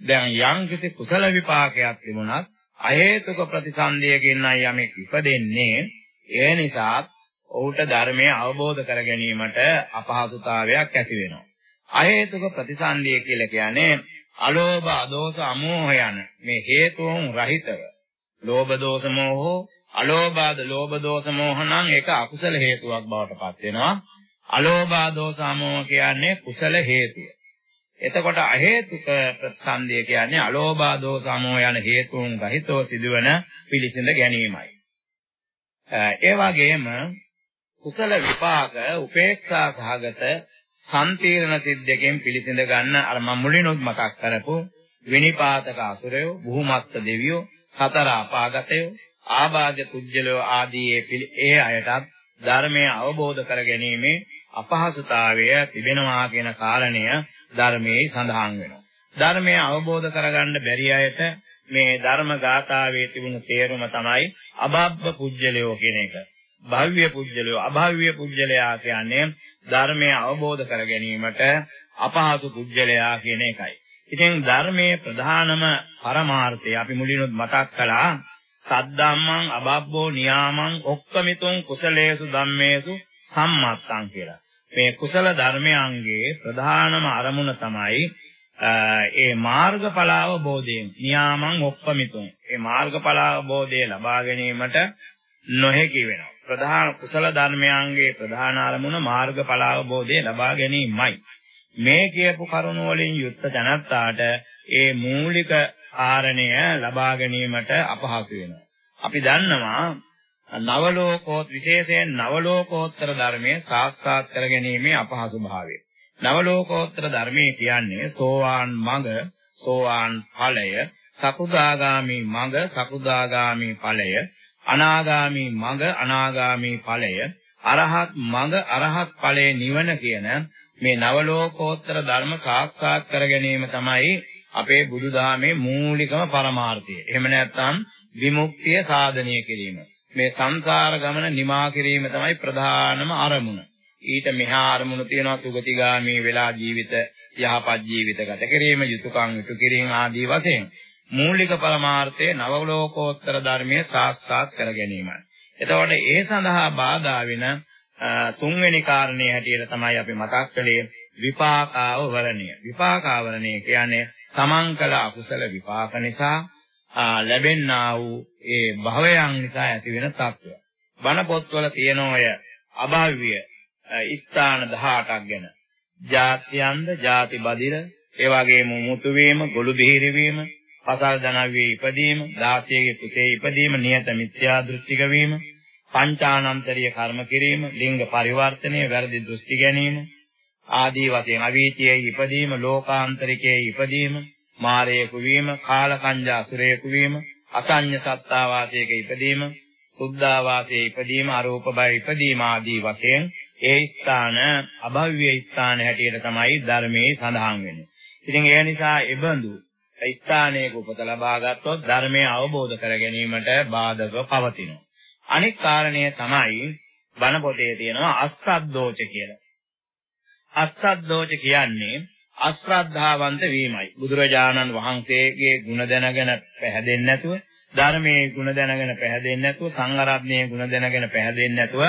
දැන් යම් කිසි කුසල විපාකයක් තිබුණත් අහේතුක ප්‍රතිසන්දියකින් යමෙක් ඉපදෙන්නේ ඒ නිසා ඔහුට ධර්මය අවබෝධ කර ගැනීමට අපහසුතාවයක් ඇති වෙනවා. අහේතුක ප්‍රතිසන්දිය කියලා කියන්නේ අලෝභ, අදෝස, අමෝහ යන මේ හේතුන් රහිතව ලෝභ දෝෂ මෝහ, අලෝභාද ලෝභ දෝෂ මෝහ නම් ඒක අකුසල හේතුවක් බවට පත් වෙනවා. අලෝභා දෝෂ අමෝහ කියන්නේ කුසල හේතුය. එතකොට අහේතුක ප්‍රසන්දිය කියන්නේ අලෝභා දෝස අමෝ යන හේතුන් රහිතව සිදුවන පිළිසිඳ ගැනීමයි. ඒ වගේම කුසල විපාක උපේක්ෂා සහගත සම්පීර්ණ සිද්දකෙන් පිළිසිඳ ගන්න අර මම මුලිනුත් මතක් කරපු විනිපාතක අසුරයෝ, බුහුමත්ත දෙවියෝ, සතර අපාගතයෝ, ආබාධ කුජ්ජලෝ ආදී ඒ අයටත් ධර්මය අවබෝධ කර ගැනීමේ අපහසුතාවය තිබෙනවා කියන කාරණය ධර්මයේ සඳහන් වෙනවා. ධර්මය අවබෝධ කරගන්න බැරි අයට මේ ධර්ම ගාථාවේ තිබුණු තේරුම තමයි අභබ්බ පුජ්‍යලයෝ කියන එක. භව්‍ය පුජ්‍යලයෝ අභව්‍ය පුජ්‍යලයා කියන්නේ ධර්මය අවබෝධ කර ගැනීමට අපහසු පුජ්‍යලයා කියන එකයි. ඉතින් ධර්මයේ ප්‍රධානම පරමාර්ථය අපි මුලිනුත් මතක් කළා සද්දම්මං අබබ්බෝ නියාමං ඔක්කමිතුං කුසලේසු ධම්මේසු සම්මත්තං කියලා. මේ කුසල ධර්මයන්ගේ ප්‍රධානම අරමුණ තමයි ඒ මාර්ගඵල අවබෝධයෙන් නියාමං ඔක්කමිතුන් ඒ මාර්ගඵල අවබෝධය ලබා ගැනීමට නොහැකි වෙනවා. ප්‍රධාන කුසල ධර්මයන්ගේ ප්‍රධාන අරමුණ මාර්ගඵල අවබෝධය ලබා ගැනීමයි. මේ කියපු කරුණ වලින් යුක්ත ජනතාවට ඒ මූලික කාරණය ලබා ගැනීමට අපහසු වෙනවා අපි දන්නවා නවලෝකෝත් විශේෂයෙන් නවලෝකෝත්තර ධර්මයේ සාක්ෂාත් කර ගැනීමේ අපහසු භාවය. නවලෝකෝත්තර ධර්මයේ කියන්නේ සෝවාන් මඟ, සෝවාන් ඵලය, සකුදාගාමි මඟ, සකුදාගාමි ඵලය, අනාගාමි මඟ, අනාගාමි ඵලය, අරහත් මඟ, අරහත් ඵලයේ නිවන කියන මේ නවලෝකෝත්තර ධර්ම සාක්ෂාත් කර ගැනීම තමයි අපේ බුදුදහමේ මූලිකම පරමාර්ථය. එහෙම නැත්නම් විමුක්තිය සාධනය කිරීම. මේ සංසාර ගමන නිමා කිරීම තමයි ප්‍රධානම අරමුණ. ඊට මෙහා අරමුණු තියෙනවා සුගතිගාමී වෙලා ජීවිත යහපත් ජීවිත ගත කිරීම, යුතුයකම් ඉටු කිරීම ආදී වශයෙන් මූලික පරමාර්ථය නවලෝකෝත්තර ධර්මයේ සාක්ෂාත් කර ගැනීමයි. එතකොට ඒ සඳහා බාධා වෙන තුන්වෙනි කාරණේ හැටියට තමයි අපි මතක් කළේ විපාකාව වරණය. විපාකාවරණය කියන්නේ තමන් කළ අකුසල විපාක නිසා ලැබෙන්නා වූ ඒ භවයන් නිසා ඇති වෙන තත්ත්වය. බණ පොත්වල තියෙන ඔය අභාව්‍ය ස්ථාන 18ක් ගැන ජාත්‍යන්ද, ಜಾති බදිර, ඒ වගේම මුතු වීම, ගොළු දිහිර වීම, පසල් ධනව්‍යේ ඉපදීම, දාසියගේ කුසේ ඉපදීම, නියත මිත්‍යා දෘෂ්ටික වීම, පංචානන්තරීය කර්ම කිරීම, ලිංග පරිවර්තනය, වැරදි දෘෂ්ටි ගැනීම, ආදී වශයෙන් අවීතියේ ඉපදීම, ලෝකාන්තරිකයේ ඉපදීම, මාරයෙකු වීම, කාලකංජා අසුරයෙකු වීම, අසඤ්ඤ සත්තා වාසයක ඉපදීම, සුද්ධා වාසයේ ඉපදීම, අරූප බය ඉපදීම ආදී වශයෙන් ඒ ස්ථාන අභව්‍ය ස්ථාන හැටියට තමයි ධර්මයේ සඳහන් වෙන්නේ. ඉතින් ඒ නිසා ඒබඳු ස්ථානයක උපත ලබා ගත්තොත් ධර්මය අවබෝධ කර ගැනීමට බාධක පවතිනවා. අනෙක් කාරණය තමයි බණ පොතේ තියෙනවා අස්සද්දෝච කියලා. අස්සද්දෝච කියන්නේ අශ්‍රද්ධාවන්ත වීමයි. බුදුරජාණන් වහන්සේගේ ගුණ දැනගෙන පැහැදෙන්නේ නැතුව, ධර්මයේ ගුණ දැනගෙන පැහැදෙන්නේ නැතුව, සංඝරත්නයේ ගුණ දැනගෙන පැහැදෙන්නේ නැතුව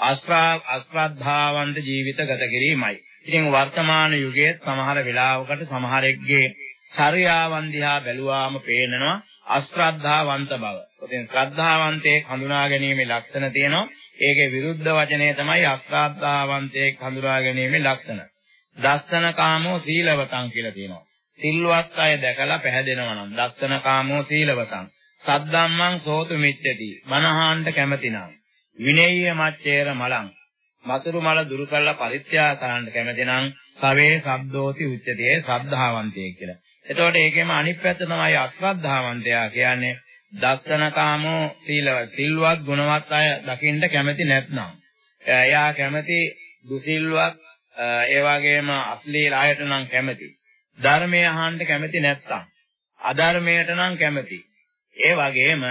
අශ්‍රද්ධාවන්ත ජීවිත ගත කිරීමයි. ඉතින් වර්තමාන යුගයේ සමහර වෙලාවකට සමහරෙක්ගේ චර්යාවන් දිහා බැලුවාම පේනවා අශ්‍රද්ධාවන්ත බව. ඉතින් ශ්‍රද්ධාවන්තයෙක් හඳුනා ගැනීමේ ලක්ෂණ තියෙනවා. ඒකේ විරුද්ධ වචනය තමයි අශ්‍රද්ධාවන්තයෙක් හඳුනා ගැනීමේ ලක්ෂණ. දස්සන කාමෝ සීලවතං කියලා තියෙනවා. සිල්වත් අය දැකලා පැහැදෙනවා නම් දස්සන කාමෝ සීලවතං. සද්දම්මං සෝතු මිච්ඡති. මනහාන්ට කැමතිනම්. විනේය මච්චේර මලං. මසුරු මල දුරු කළා පරිත්‍යාග කරන්න කැමති නම් සවේ සබ්දෝති උච්චතේ ශ්‍රද්ධාවන්තයෙක් කියලා. එතකොට ඒකෙම අනිත් පැත්ත තමයි අශ්‍රද්ධාවන්තයා කියන්නේ දස්සනකාමෝ සීල සිල්වත් ගුණවත් අය දකින්න කැමති නැත්නම්. එයා කැමති දුසිල්වත් ඒ වගේම අශ්ලීල අයට නම් කැමති. ධර්මය අහන්න කැමති නැත්නම් අධර්මයට නම් කැමති. ඒ වගේම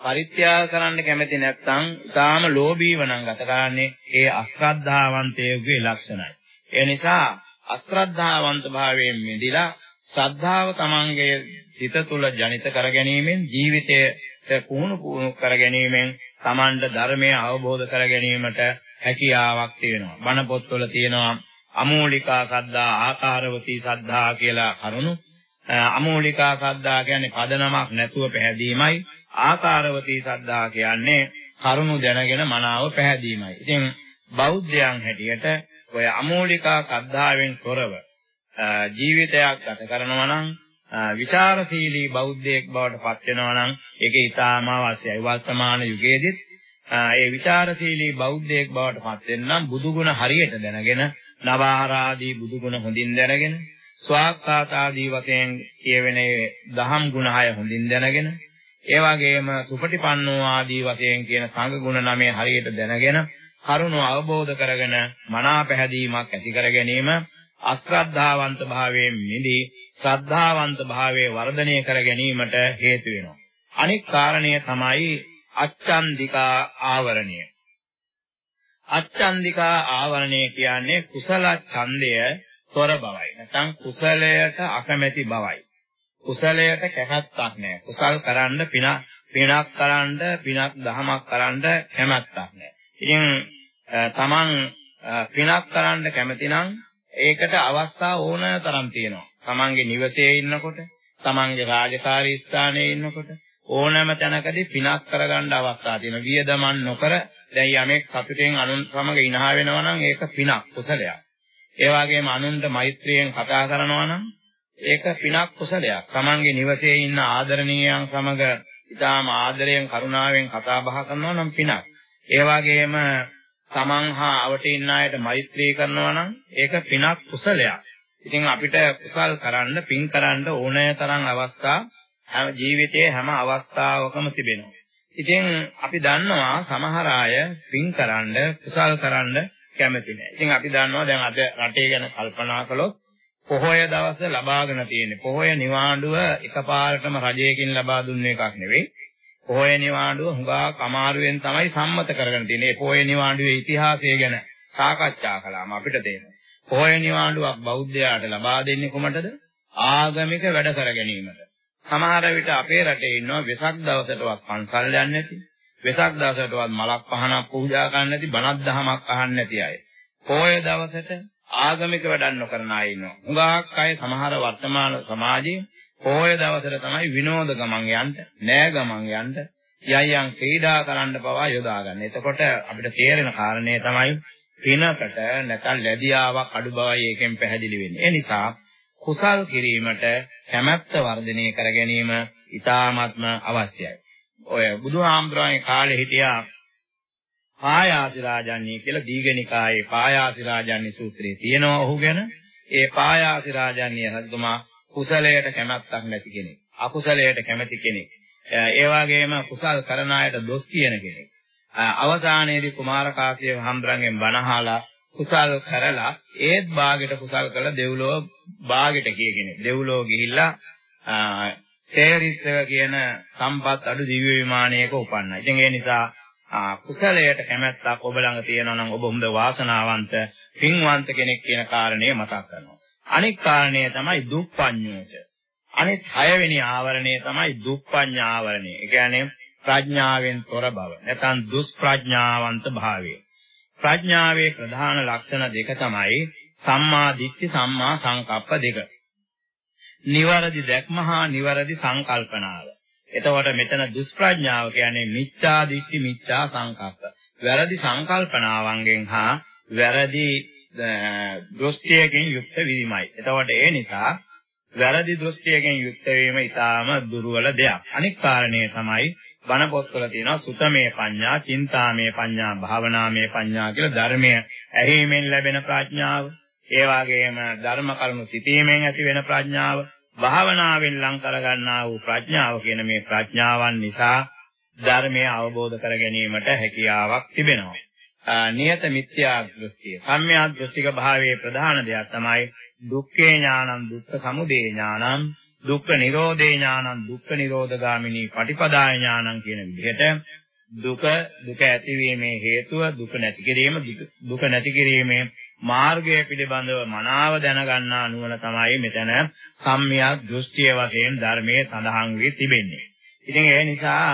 පරිත්‍යාග කරන්න කැමති නැත්නම් ඊටාම ලෝභීව නම් ගත කරන්නේ ඒ අශ්‍රද්ධාවන්තයෙකුගේ ලක්ෂණයි. ඒ නිසා අශ්‍රද්ධාවන්ත භාවයෙන් මිදලා ශ්‍රද්ධාව තමන්ගේ හිත තුළ ජනිත කර ගැනීමෙන් ජීවිතයට පුහුණු පුහුණු කර ගැනීමෙන් තමන්ට ධර්මය අවබෝධ කර ගැනීමට හැකියාවක් තියෙනවා. බණ පොත්වල තියෙනවා අමූලිකා සද්ධා ආකාරවතී සද්ධා කියලා කරුණු. අමූලිකා සද්ධා කියන්නේ පදනමක් නැතුව පැහැදීමයි. ආකාරවතී සද්ධා කියන්නේ කරුණු දැනගෙන මනාව පැහැදීමයි. ඉතින් බෞද්ධයන් හැටියට ඔය අමූලිකා සද්ධාවෙන් තොරව ජීවිතයක් ගත කරනවා නම් විචාරශීලී බෞද්ධයෙක් බවට පත් වෙනවා නම් ඒක ඊටාම අවශ්‍යයි. වර්තමාන යුගයේදීත් ඒ විචාරශීලී බෞද්ධයෙක් බවට පත් වෙන්නම් බුදුගුණ හරියට දැනගෙන නවාරාදී බුදුගුණ හොඳින් දැනගෙන ස්වාක්ඛාත ආදී වශයෙන් කියවෙන දහම් ගුණ හය හොඳින් දැනගෙන ඒ වගේම සුපටිපන්නෝ ආදී වශයෙන් කියන සංඝ ගුණ නමේ හරියට දැනගෙන කරුණ අවබෝධ කරගෙන මනා පැහැදීමක් ඇති කර ගැනීම අශ්‍රද්ධාවන්ත භාවයෙන් මිදී ශ්‍රද්ධාවන්ත භාවයේ වර්ධනය කර ගැනීමට හේතු වෙනවා. අනෙක් කාරණය තමයි අච්ඡන්දිකා ආවරණය. අච්ඡන්දිකා ආවරණය කියන්නේ කුසල ඡන්දය තොර බවයි. නැත්නම් කුසලයට අකමැති බවයි. කුසලයට කැමැත්තක් නැහැ. කුසල් කරන්න පින පිනක් කරන්න පිනක් දහමක් කරන්න කැමැත්තක් නැහැ. ඉතින් තමන් පිනක් කරන්න කැමති නම් ඒකට අවස්ථා ඕන තරම් තියෙනවා. තමන්ගේ නිවසේ ඉන්නකොට, තමන්ගේ රාජකාරී ස්ථානයේ ඉන්නකොට ඕනෑම තැනකදී පිනක් කරගන්න අවස්ථා තියෙනවා. වියදමන් නොකර දැන් යමෙක් සතුටෙන් අනුන් සමග ඉනහා වෙනවා නම් ඒක පිනක් කුසලයක්. ඒ වගේම අනුන්ට මෛත්‍රියෙන් කතා කරනවා නම් ඒක පිනක් කුසලයක්. තමන්ගේ නිවසේ ඉන්න ආදරණීයයන් සමග ඉතාම ආදරයෙන් කරුණාවෙන් කතා බහ කරනවා නම් පිනක්. ඒ වගේම තමන් හා අවට ඉන්න අයට මෛත්‍රී කරනවා නම් ඒක පිනක් කුසලයක්. ඉතින් අපිට කුසල් කරන්න පින් කරන්න ඕනෑ තරම් අවස්ථා හැම ජීවිතයේ හැම අවස්ථාවකම තිබෙනවා. ඉතින් අපි දන්නවා සමහර අය පින් කරන්න කුසල් කරන්න කැමති නැහැ. ඉතින් අපි දන්නවා දැන් අද රටේ ගැන කල්පනා කළොත් පොහොය දවස ලබාගෙන තියෙන්නේ. පොහොය නිවාඩුව එකපාරටම රජයකින් ලබා දුන්න එකක් නෙවෙයි. පොහොය නිවාඩුව හුඟා කමාරුවෙන් තමයි සම්මත කරගෙන තියෙන්නේ. පොහොය නිවාඩුවේ ඉතිහාසය ගැන සාකච්ඡා කළාම අපිට තේරෙනවා. පොහොය නිවාඩුවක් බෞද්ධයාට ලබා දෙන්නේ කොමටද? ආගමික වැඩ කර ගැනීමට. සමහර විට අපේ රටේ ඉන්නවා වෙසක් දවසටවත් පන්සල් යන්නේ නැති. වෙසක් දවසටවත් මලක් පහනක් පූජා කරන්න නැති, බණක් දහමක් අහන්න නැති අය. පොහොය දවසට ආගමික වැඩක් නොකරන අය ඉන්නවා. හුඟක් අය සමහර වර්තමාන සමාජයේ පොහොය දවසට තමයි විනෝද ගමන් යන්න, නෑ ගමන් යන්න, යයන් ක්‍රීඩා කරන්න පවා යොදා ගන්න. එතකොට අපිට තේරෙන කාරණේ තමයි පිනකට නැත්නම් ලැබියාවක් අඩු බවයි ඒකෙන් පැහැදිලි වෙන්නේ. ඒ නිසා කුසල් කිරීමට කැමැත්ත වර්ධනය කර ගැනීම ඉතාමත්ම අවශ්‍යයි. ඔය බුදුහාමුදුරන්ගේ කාලේ හිටියා පායාසි රාජාණී කියලා දීඝනිකායේ පායාසි රාජාණී සූත්‍රයේ තියෙනවා ඔහු ගැන. ඒ පායාසි රාජාණී රජතුමා කුසලයට කැමැත්තක් නැති කෙනෙක්. අකුසලයට කැමැති කෙනෙක්. ඒ වගේම කුසල් කරන අයට දොස් කියන කෙනෙක්. අවසානයේදී කුමාර කාශ්‍යප හම්බරංගෙන් බණහලා කුසල් කරලා ඒත් ਬਾගෙට කුසල් කළ දෙව්ලොව ਬਾගෙට ගිය කෙනෙක්. දෙව්ලොව ගිහිල්ලා සේරිස්සක කියන සම්පත් අඩු දිව්‍ය විමානයක උපන්නා. ඉතින් ඒ නිසා කුසලයට කැමැත්තක් ඔබ ළඟ තියෙනවා නම් ඔබ හොඳ වාසනාවන්ත පින්වන්ත කෙනෙක් කියන කාරණය මතක් කරනවා. අනෙක් කාරණය තමයි දුප්පඤ්ඤෝච. අනෙක් හයවෙනි ආවරණය තමයි දුප්පඤ්ඤා ආවරණය. ඒ කියන්නේ ප්‍රඥාවෙන් තොර බව. නැත්නම් දුෂ්ප්‍රඥාවන්ත භාවය. ප්‍රඥාවේ ප්‍රධාන ලක්ෂණ දෙක තමයි සම්මා දිට්ඨි සම්මා සංකප්ප දෙක. නිවරදි දැක්ම හා නිවරදි සංකල්පනාව. එතකොට මෙතන දුෂ්ප්‍රඥාව කියන්නේ මිච්ඡා දිට්ඨි මිච්ඡා සංකප්ප. වැරදි සංකල්පනාවන්ගෙන් හා වැරදි දෘෂ්ටියකින් යුක්ත වීමයි. එතකොට ඒ නිසා වැරදි දෘෂ්ටියකින් යුක්ත වීම ඊටාම දුර්වල දෙයක්. අනික් කාරණය තමයි බණ පොත්වල තියෙනවා සුතමේ පඤ්ඤා, චින්තාමේ පඤ්ඤා, භාවනාමේ පඤ්ඤා කියලා ධර්මය ඇහිීමෙන් ලැබෙන ප්‍රඥාව. ඒ වගේම ධර්ම කරුණු සිතීමෙන් ඇති වෙන ප්‍රඥාව, භාවනාවෙන් ලං කරගන්නා වූ ප්‍රඥාව කියන මේ ප්‍රඥාවන් නිසා ධර්මය අවබෝධ කර ගැනීමට හැකියාවක් තිබෙනවා. නියත මිත්‍යා දෘෂ්ටිය. සම්‍යක් දෘෂ්ටික භාවයේ ප්‍රධාන දෙයක් තමයි දුක්ඛේ ඥානං දුක්ඛ සමුදය ඥානං දුක්ඛ නිරෝධේ ඥානං දුක්ඛ නිරෝධගාමිනී පටිපදාය ඥානං කියන විදිහට දුක දුක ඇතිවීමේ හේතුව දුක නැති කිරීම දුක නැති කිරීමේ මාර්ගය පිළිබඳව මනාව දැනගන්නා නුවණ තමයි මෙතන සම්මියක් දෘෂ්ටිය වශයෙන් ධර්මයේ සඳහන් වී තිබෙන්නේ. ඉතින් ඒ නිසා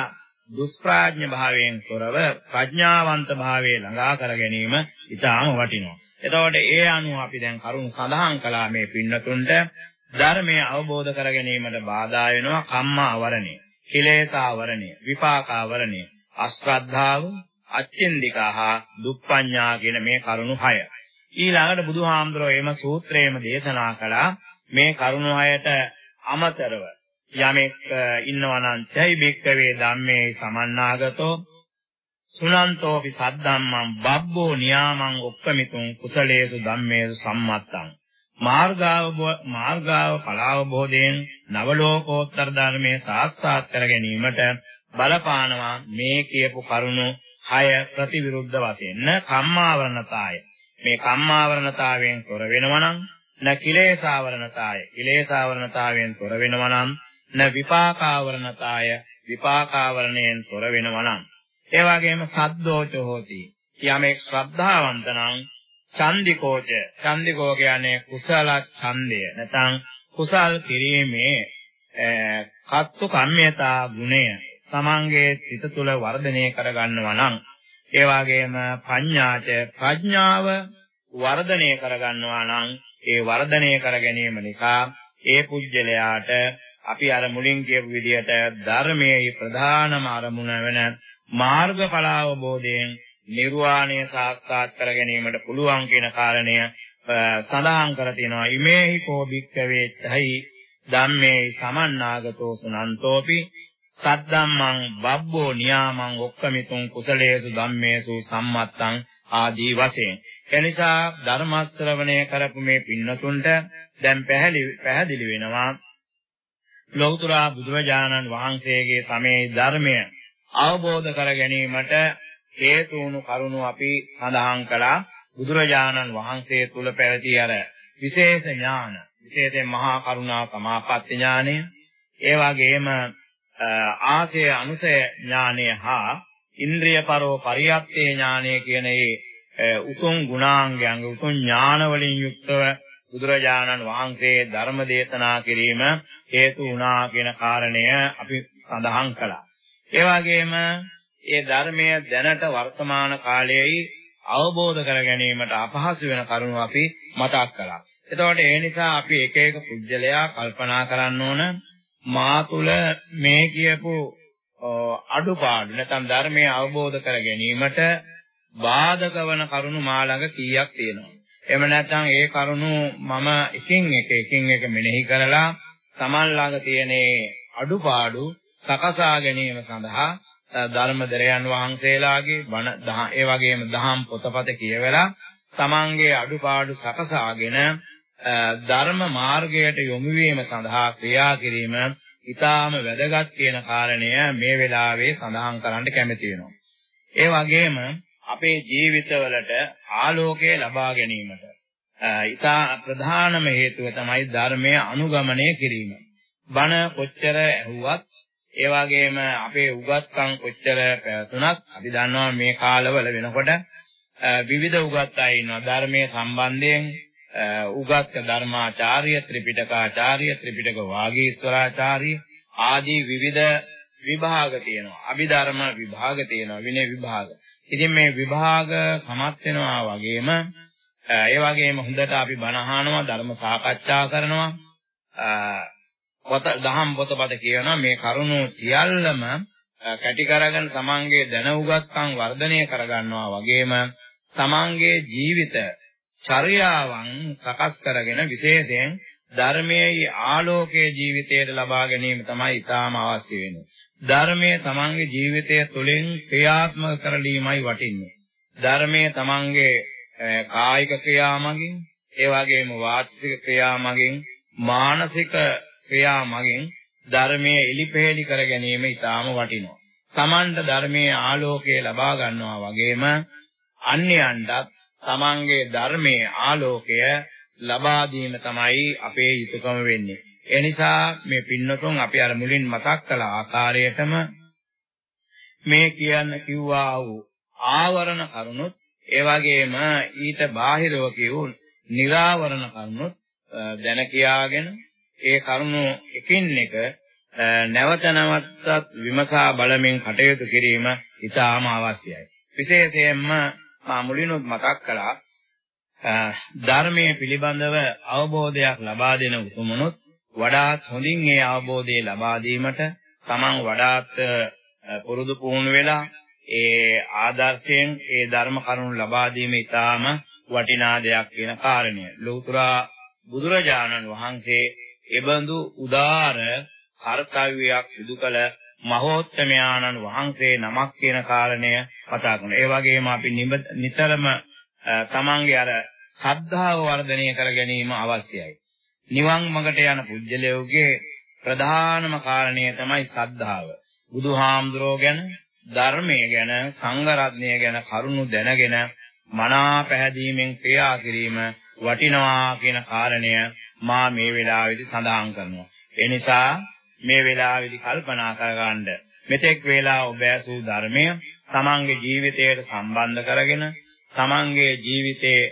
දුෂ්ප්‍රඥ භාවයෙන් තොරව ප්‍රඥාවන්ත භාවයේ ළඟා කර ගැනීම ඉතාම වටිනවා. එතකොට ඒ අනුව අපි දැන් කරුණු සඳහන් කළා මේ පින්නතුන්ට ධර්මය අවබෝධ කර ගැනීමට බාධා වෙනවා කම්මාවරණය, කිලේශාවරණය, විපාකාවරණය, අශ්‍රද්ධාව, අච්චෙන්දිකා දුප්පඤ්ඤා කියන මේ කරුණු 6. ඊළඟට බුදුහාමුදුරුවෝ එම සූත්‍රයේම දේශනා කළා මේ කරුණු 6ට අමතරව යමෙක් ඉන්නවා නම් චෛ බික්කවේ ධම්මේ සමන්නාගතෝ සුනන්තෝපි සද්ධම්මං බබ්බෝ නියාමං ඔක්කමිතුං කුසලේසු ධම්මේසු සම්මත්තං මාර්ගාව මාර්ගාව ඵලාවබෝධයෙන් නවලෝකෝත්තර ධර්මයේ සාක්ෂාත් කර ගැනීමට බලපානවා මේ කියපු කරුණු 6 ප්‍රතිවිරුද්ධ වශයෙන්. න කම්මාවරණතාය. මේ කම්මාවරණතාවයෙන් තොර වෙනවනම් න කිලේශාවරණතාය. කිලේශාවරණතාවයෙන් තොර වෙනවනම් න විපාකාවරණතාය විපාකාවරණයෙන් තොර වෙනවනම් ඒ වගේම සද්දෝච හෝති. යමෙක් ශ්‍රද්ධාවන්ත නම් චන්දිකෝච චන්දිකෝ කියන්නේ කුසල ඡන්දය. නැත්නම් කුසල් කිරීමේ කත්තු කම්මියතා ගුණය. තමන්ගේ සිත තුළ වර්ධනය කරගන්නවා නම් ඒ වගේම පඤ්ඤාච ප්‍රඥාව වර්ධනය කරගන්නවා නම් ඒ වර්ධනය කර ගැනීම නිසා ඒ පුජ්‍යලයාට අපි අර මුලින් කියපු විදිහට ධර්මයේ ප්‍රධානම අරමුණ වෙන මාර්ගඵල අවබෝධයෙන් නිර්වාණය සාක්ෂාත් කර ගැනීමට පුළුවන් කියන කාරණය සඳහන් කර තියෙනවා ඉමේහි කෝ භික්ඛවේ තයි ධම්මේ සමන්නාගතෝ සුනන්තෝපි. සද්දම්මං බබ්බෝ නියාමං ඔක්කමිතුං කුසලේසු ධම්මේසු සම්මත්තං ආදී වශයෙන්. එනිසා ධර්ම ශ්‍රවණය කරපු මේ පින්නතුන්ට දැන් පැහැදිලි වෙනවා. ලෞතර බුදුරජාණන් වහන්සේගේ සමේ ධර්මය අවබෝධ කර ගැනීමට හේතු වුණු කරුණු අපි සඳහන් කළා බුදුරජාණන් වහන්සේ තුල පැවති අර විශේෂ ඥාන විශේෂයෙන් මහා කරුණා සමාපatti ඥානය ඒ වගේම ආශය අනුසය ඥානය හා ඉන්ද්‍රිය පරෝ පරියප්තේ ඥානය කියන ඒ උතුම් ගුණාංගයන් උතුම් ඥාන වලින් යුක්තව බුදුරජාණන් වහන්සේ ධර්ම දේශනා කිරීම හේතු වුණා කියන කාරණය අපි සඳහන් කළා. ඒ වගේම ඒ ධර්මය දැනට වර්තමාන කාලයේයි අවබෝධ කර ගැනීමට අපහසු වෙන කරුණු අපි මතක් කළා. එතකොට ඒ නිසා අපි එක එක පුජ්‍යලයා කල්පනා කරන්න ඕන මා තුල මේ කියපු අඩුපාඩු නැත්නම් ධර්මයේ අවබෝධ කර ගැනීමට බාධක වන කරුණු මා ළඟ කීයක් තියෙනවද? එහෙම නැත්නම් ඒ කරුණු මම එකින් එක එකින් එක මෙනෙහි කරලා Taman ළඟ තියෙන අඩුපාඩු සකසා ගැනීම සඳහා ධර්මදරයන් වහන්සේලාගේ බණ ඒ වගේම දහම් පොතපත කියවලා තමන්ගේ අඩුපාඩු සකසාගෙන ධර්ම මාර්ගයට යොමු වීම සඳහා ක්‍රියා කිරීම ඊටාම වැදගත් කියන කාරණය මේ වෙලාවේ සඳහන් කරන්න කැමති වෙනවා. ඒ වගේම අපේ ජීවිතවලට ආලෝකය ලබා ගැනීමට ඊටා ප්‍රධානම හේතුව තමයි ධර්මය අනුගමනය කිරීම. බණ කොච්චර ඇහුවත් ඒ වගේම අපේ උගත්කම් කොච්චර පැවතුනත් අපි දන්නවා මේ කාලවල වෙනකොට විවිධ උගත් අය ඉන්නවා. ධර්මයේ සම්බන්ධයෙන් උගත් ධර්මාචාර්ය ත්‍රිපිටකාචාර්ය ත්‍රිපිටක වාගීස්වරාචාර්ය ආදී විවිධ විභාග තියෙනවා. අභිධර්ම විභාග තියෙනවා විනය විභාග. ඉතින් මේ විභාග සමත් වෙනවා වගේම ඒ වගේම හොඳට අපි බණ අහනවා ධර්ම සාකච්ඡා කරනවා. පොත දහම් පොතපත කියනවා මේ කරුණු සියල්ලම කැටි කරගෙන තමන්ගේ දැන උගත්කම් වර්ධනය කරගන්නවා වගේම තමන්ගේ ජීවිත චර්යාවන් සකස් කරගෙන විශේෂයෙන් ධර්මයේ ආලෝකයේ ජීවිතයට ලබා ගැනීම තමයි ඉතාම අවශ්‍ය වෙන්නේ. ධර්මයේ තමන්ගේ ජීවිතය තුළින් ක්‍රියාත්මක කරලීමයි වටින්නේ. ධර්මයේ තමන්ගේ කායික ක්‍රියා මගින්, ඒ වගේම වාචික ක්‍රියා මගින්, මානසික ක්‍රියා මගින් ධර්මයේ එලිපෙහෙලි කර ගැනීම ඊටාම වටිනවා. තමන්ට ධර්මයේ ආලෝකය ලබා ගන්නවා වගේම අන්‍යයන්ටත් තමන්ගේ ධර්මයේ ආලෝකය ලබා දීම තමයි අපේ යුතුයකම වෙන්නේ. ඒ නිසා මේ පින්නතුන් අපි අර මුලින් මතක් කළ ආකාරයටම මේ කියන්න කිව්වා වූ ආවරණ කරුණුත් ඒ වගේම ඊට බාහිරව කියවු निराවරණ කරුණුත් දැන කියාගෙන ඒ කරුණු එකින් එක නැවත නැවතත් විමසා බලමින් කටයුතු කිරීම ඉතාම අවශ්‍යයි. විශේෂයෙන්ම මා මුලිනුත් මතක් කළා ධර්මයේ පිළිබඳව අවබෝධයක් ලබා දෙන උතුමනොත් වඩාත් හොඳින් ඒ අවබෝධය ලබා දීමට තමන් වඩාත් පුරුදු පුහුණු වෙලා ඒ ආදර්ශයෙන් ඒ ධර්ම කරුණු ලබා දීම ඉතාම වටිනා දෙයක් කියන කාරණය. ලෞතර බුදුරජාණන් වහන්සේ එබඳු උදාර කාර්යයක් සිදු කළ මහෝත්තමයාණන් වහන්සේ නමක් කියන කාරණය කතා කරනවා. ඒ වගේම අපි නිතරම තමන්ගේ අර ශ්‍රද්ධාව වර්ධනය කර ගැනීම අවශ්‍යයි. නිවන් මඟට යන පුජ්‍යලයෝගේ ප්‍රධානම කාරණය තමයි ශ්‍රද්ධාව. බුදුහාමුදුරෝ ගැන, ධර්මයේ ගැන, සංඝ රත්නය ගැන කරුණු දැනගෙන මනා පැහැදීමෙන් ක්‍රියා කිරීම වටිනවා කියන කාරණය මා මේ වෙලාවේදී සඳහන් කරනවා. ඒ නිසා මේ වෙලාවේදී කල්පනා කරගන්න මෙතෙක් වේලා ඔබ ඇසූ ධර්මය තමන්ගේ ජීවිතයට සම්බන්ධ කරගෙන තමන්ගේ ජීවිතයේ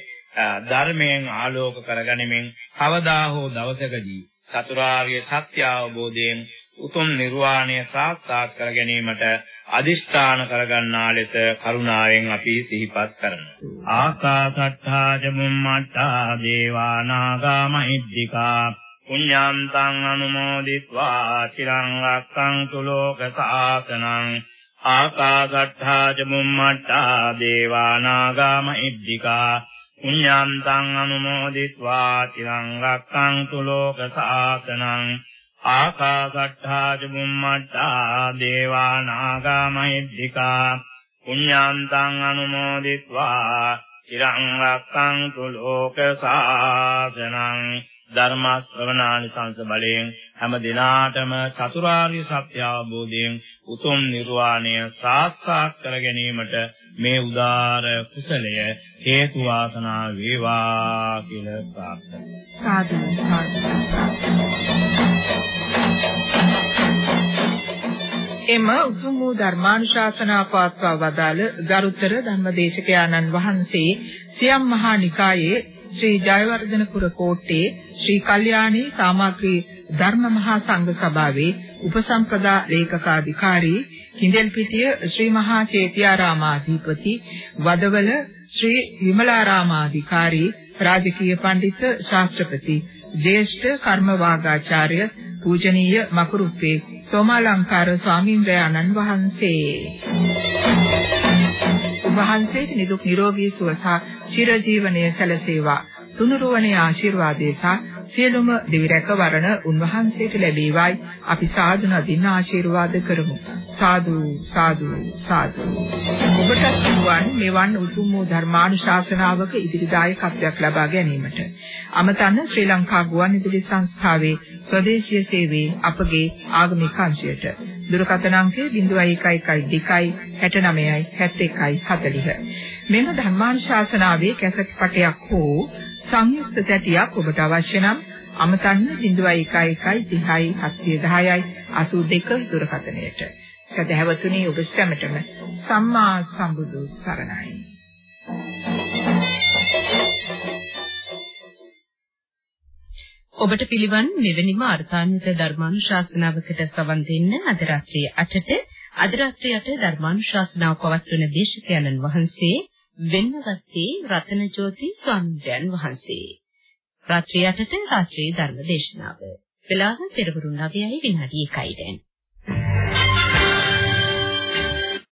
ධර්මයෙන් ආලෝක කරගනිමින් කවදා හෝ දවසකදී චතුරාර්ය සත්‍ය අවබෝධයෙන් උතුම් නිර්වාණය සාක්ෂාත් කර ගැනීමට අදිෂ්ඨාන කරගන්නා ලෙස කරුණාවෙන් අපි සිහිපත් කරනවා. ආකාසට්ඨා ජමුම්මට්ඨා දේවානාගා මහිද්దికා පුඤ්ඤාන්තං අනුමෝදිත්වා චිරං රක්ඛන්තු ලෝක සාසනං ආකාසට්ඨා ජමුම්මට්ඨා දේවානාගා මහිද්దికා පුඤ්ඤාන්තං අනුමෝදිත්වා චිරං රක්ඛන්තු ලෝක සාසනං ආකාසට්ඨා චුම්මට්ඨා දේවා නාග මහිද්దికා පුඤ්ඤාන්තං අනුමෝදිත්වා ඉරං රක්ඛන්තු ලෝක සාසනං ධර්ම ශ්‍රවණානි සංස බලයෙන් හැම දිනාටම චතුරාර්ය සත්‍ය අවබෝධයෙන් උතුම් නිර්වාණය සාක්ෂාත් කර ගැනීමට මේ උදාර කුසලය හේතු වාසනා වේවා කියලා ප්‍රාර්ථනා සාදු සාදු එම උතුම් වූ ධර්මානුශාසනා පවත්වා වදාළ ගරුතර ධම්මදේශක ආනන් වහන්සේ සියම් මහා නිකායේ ශ්‍රී ජයවර්ධනපුර කෝට්ටේ ශ්‍රී කල්යාණී සාමග්‍රී ධර්ම මහා සංඝ සභාවේ උපසම්පදා ලේකකාධිකාරී කිඳෙල්පිටිය ශ්‍රී මහා චේතියාරාමාධිපති වදවල ශ්‍රී විමලාරාමාධිකාරී රාජකීය පඬිත් ශාස්ත්‍රපති ජේෂ්ඨ කර්ම වාගාචාර්ය පූජනීය මකුරුප්පේ සෝමාලංකාර ස්වාමීන්ද්‍රයන්න් වහන්සේ. වහන්සේට නිදුක් නිරෝගී සුව සහ චිරජීවනයේ සැලසේවා. තුනුරුවනේ ආශිර්වාදේ සහ සියලුම දිවි රැකවරණ උන්වහන්සේට ලැබේවායි. අපි සාදු නදින්න ආශිර්වාද කරමු. සාදු සාදු සාදු. ඔබට සුවන් මෙවන් උතුම් වූ ධර්මානුශාසනාවක ඉදිරි දායකත්වයක් ලබා ගැනීමට. අමතන්න ශ්‍රී ලංකා ගුවන්විදුලි සංස්ථාවේ ස්වදේශීය සේවයේ අපගේ ආගමික අංශයට. දුරකථන අංකය 0112 69යි 71යි 40 මෙම ධර්මානුශාසනාවේ කැසට් පටයක් හෝ සංයුක්ත තැටියක් ඔබට අවශ්‍ය නම් අමතන්න 0111 30යි 710යි 82 දුරකථනයට. සදහැවතුනි ඔබ සැමටම සම්මා සම්බුදු සරණයි. ඔබට පිළිවන් මෙවැනිම අර්ථාන්විත ධර්මානුශාසනාවකට සවන් දෙන්න අද රාත්‍රියේ 8ට අද රාත්‍රියේ 8 ධර්මානුශාසනාව පවත්වන දේශකයන්න් වහන්සේ වෙන්නගත්තේ රතනජෝති ස්වාමීන් වහන්සේ. රාත්‍රී 8ට රාත්‍රී ධර්ම දේශනාව. වෙලාව පෙරවරු 9යි විනාඩි 1යි දැන්.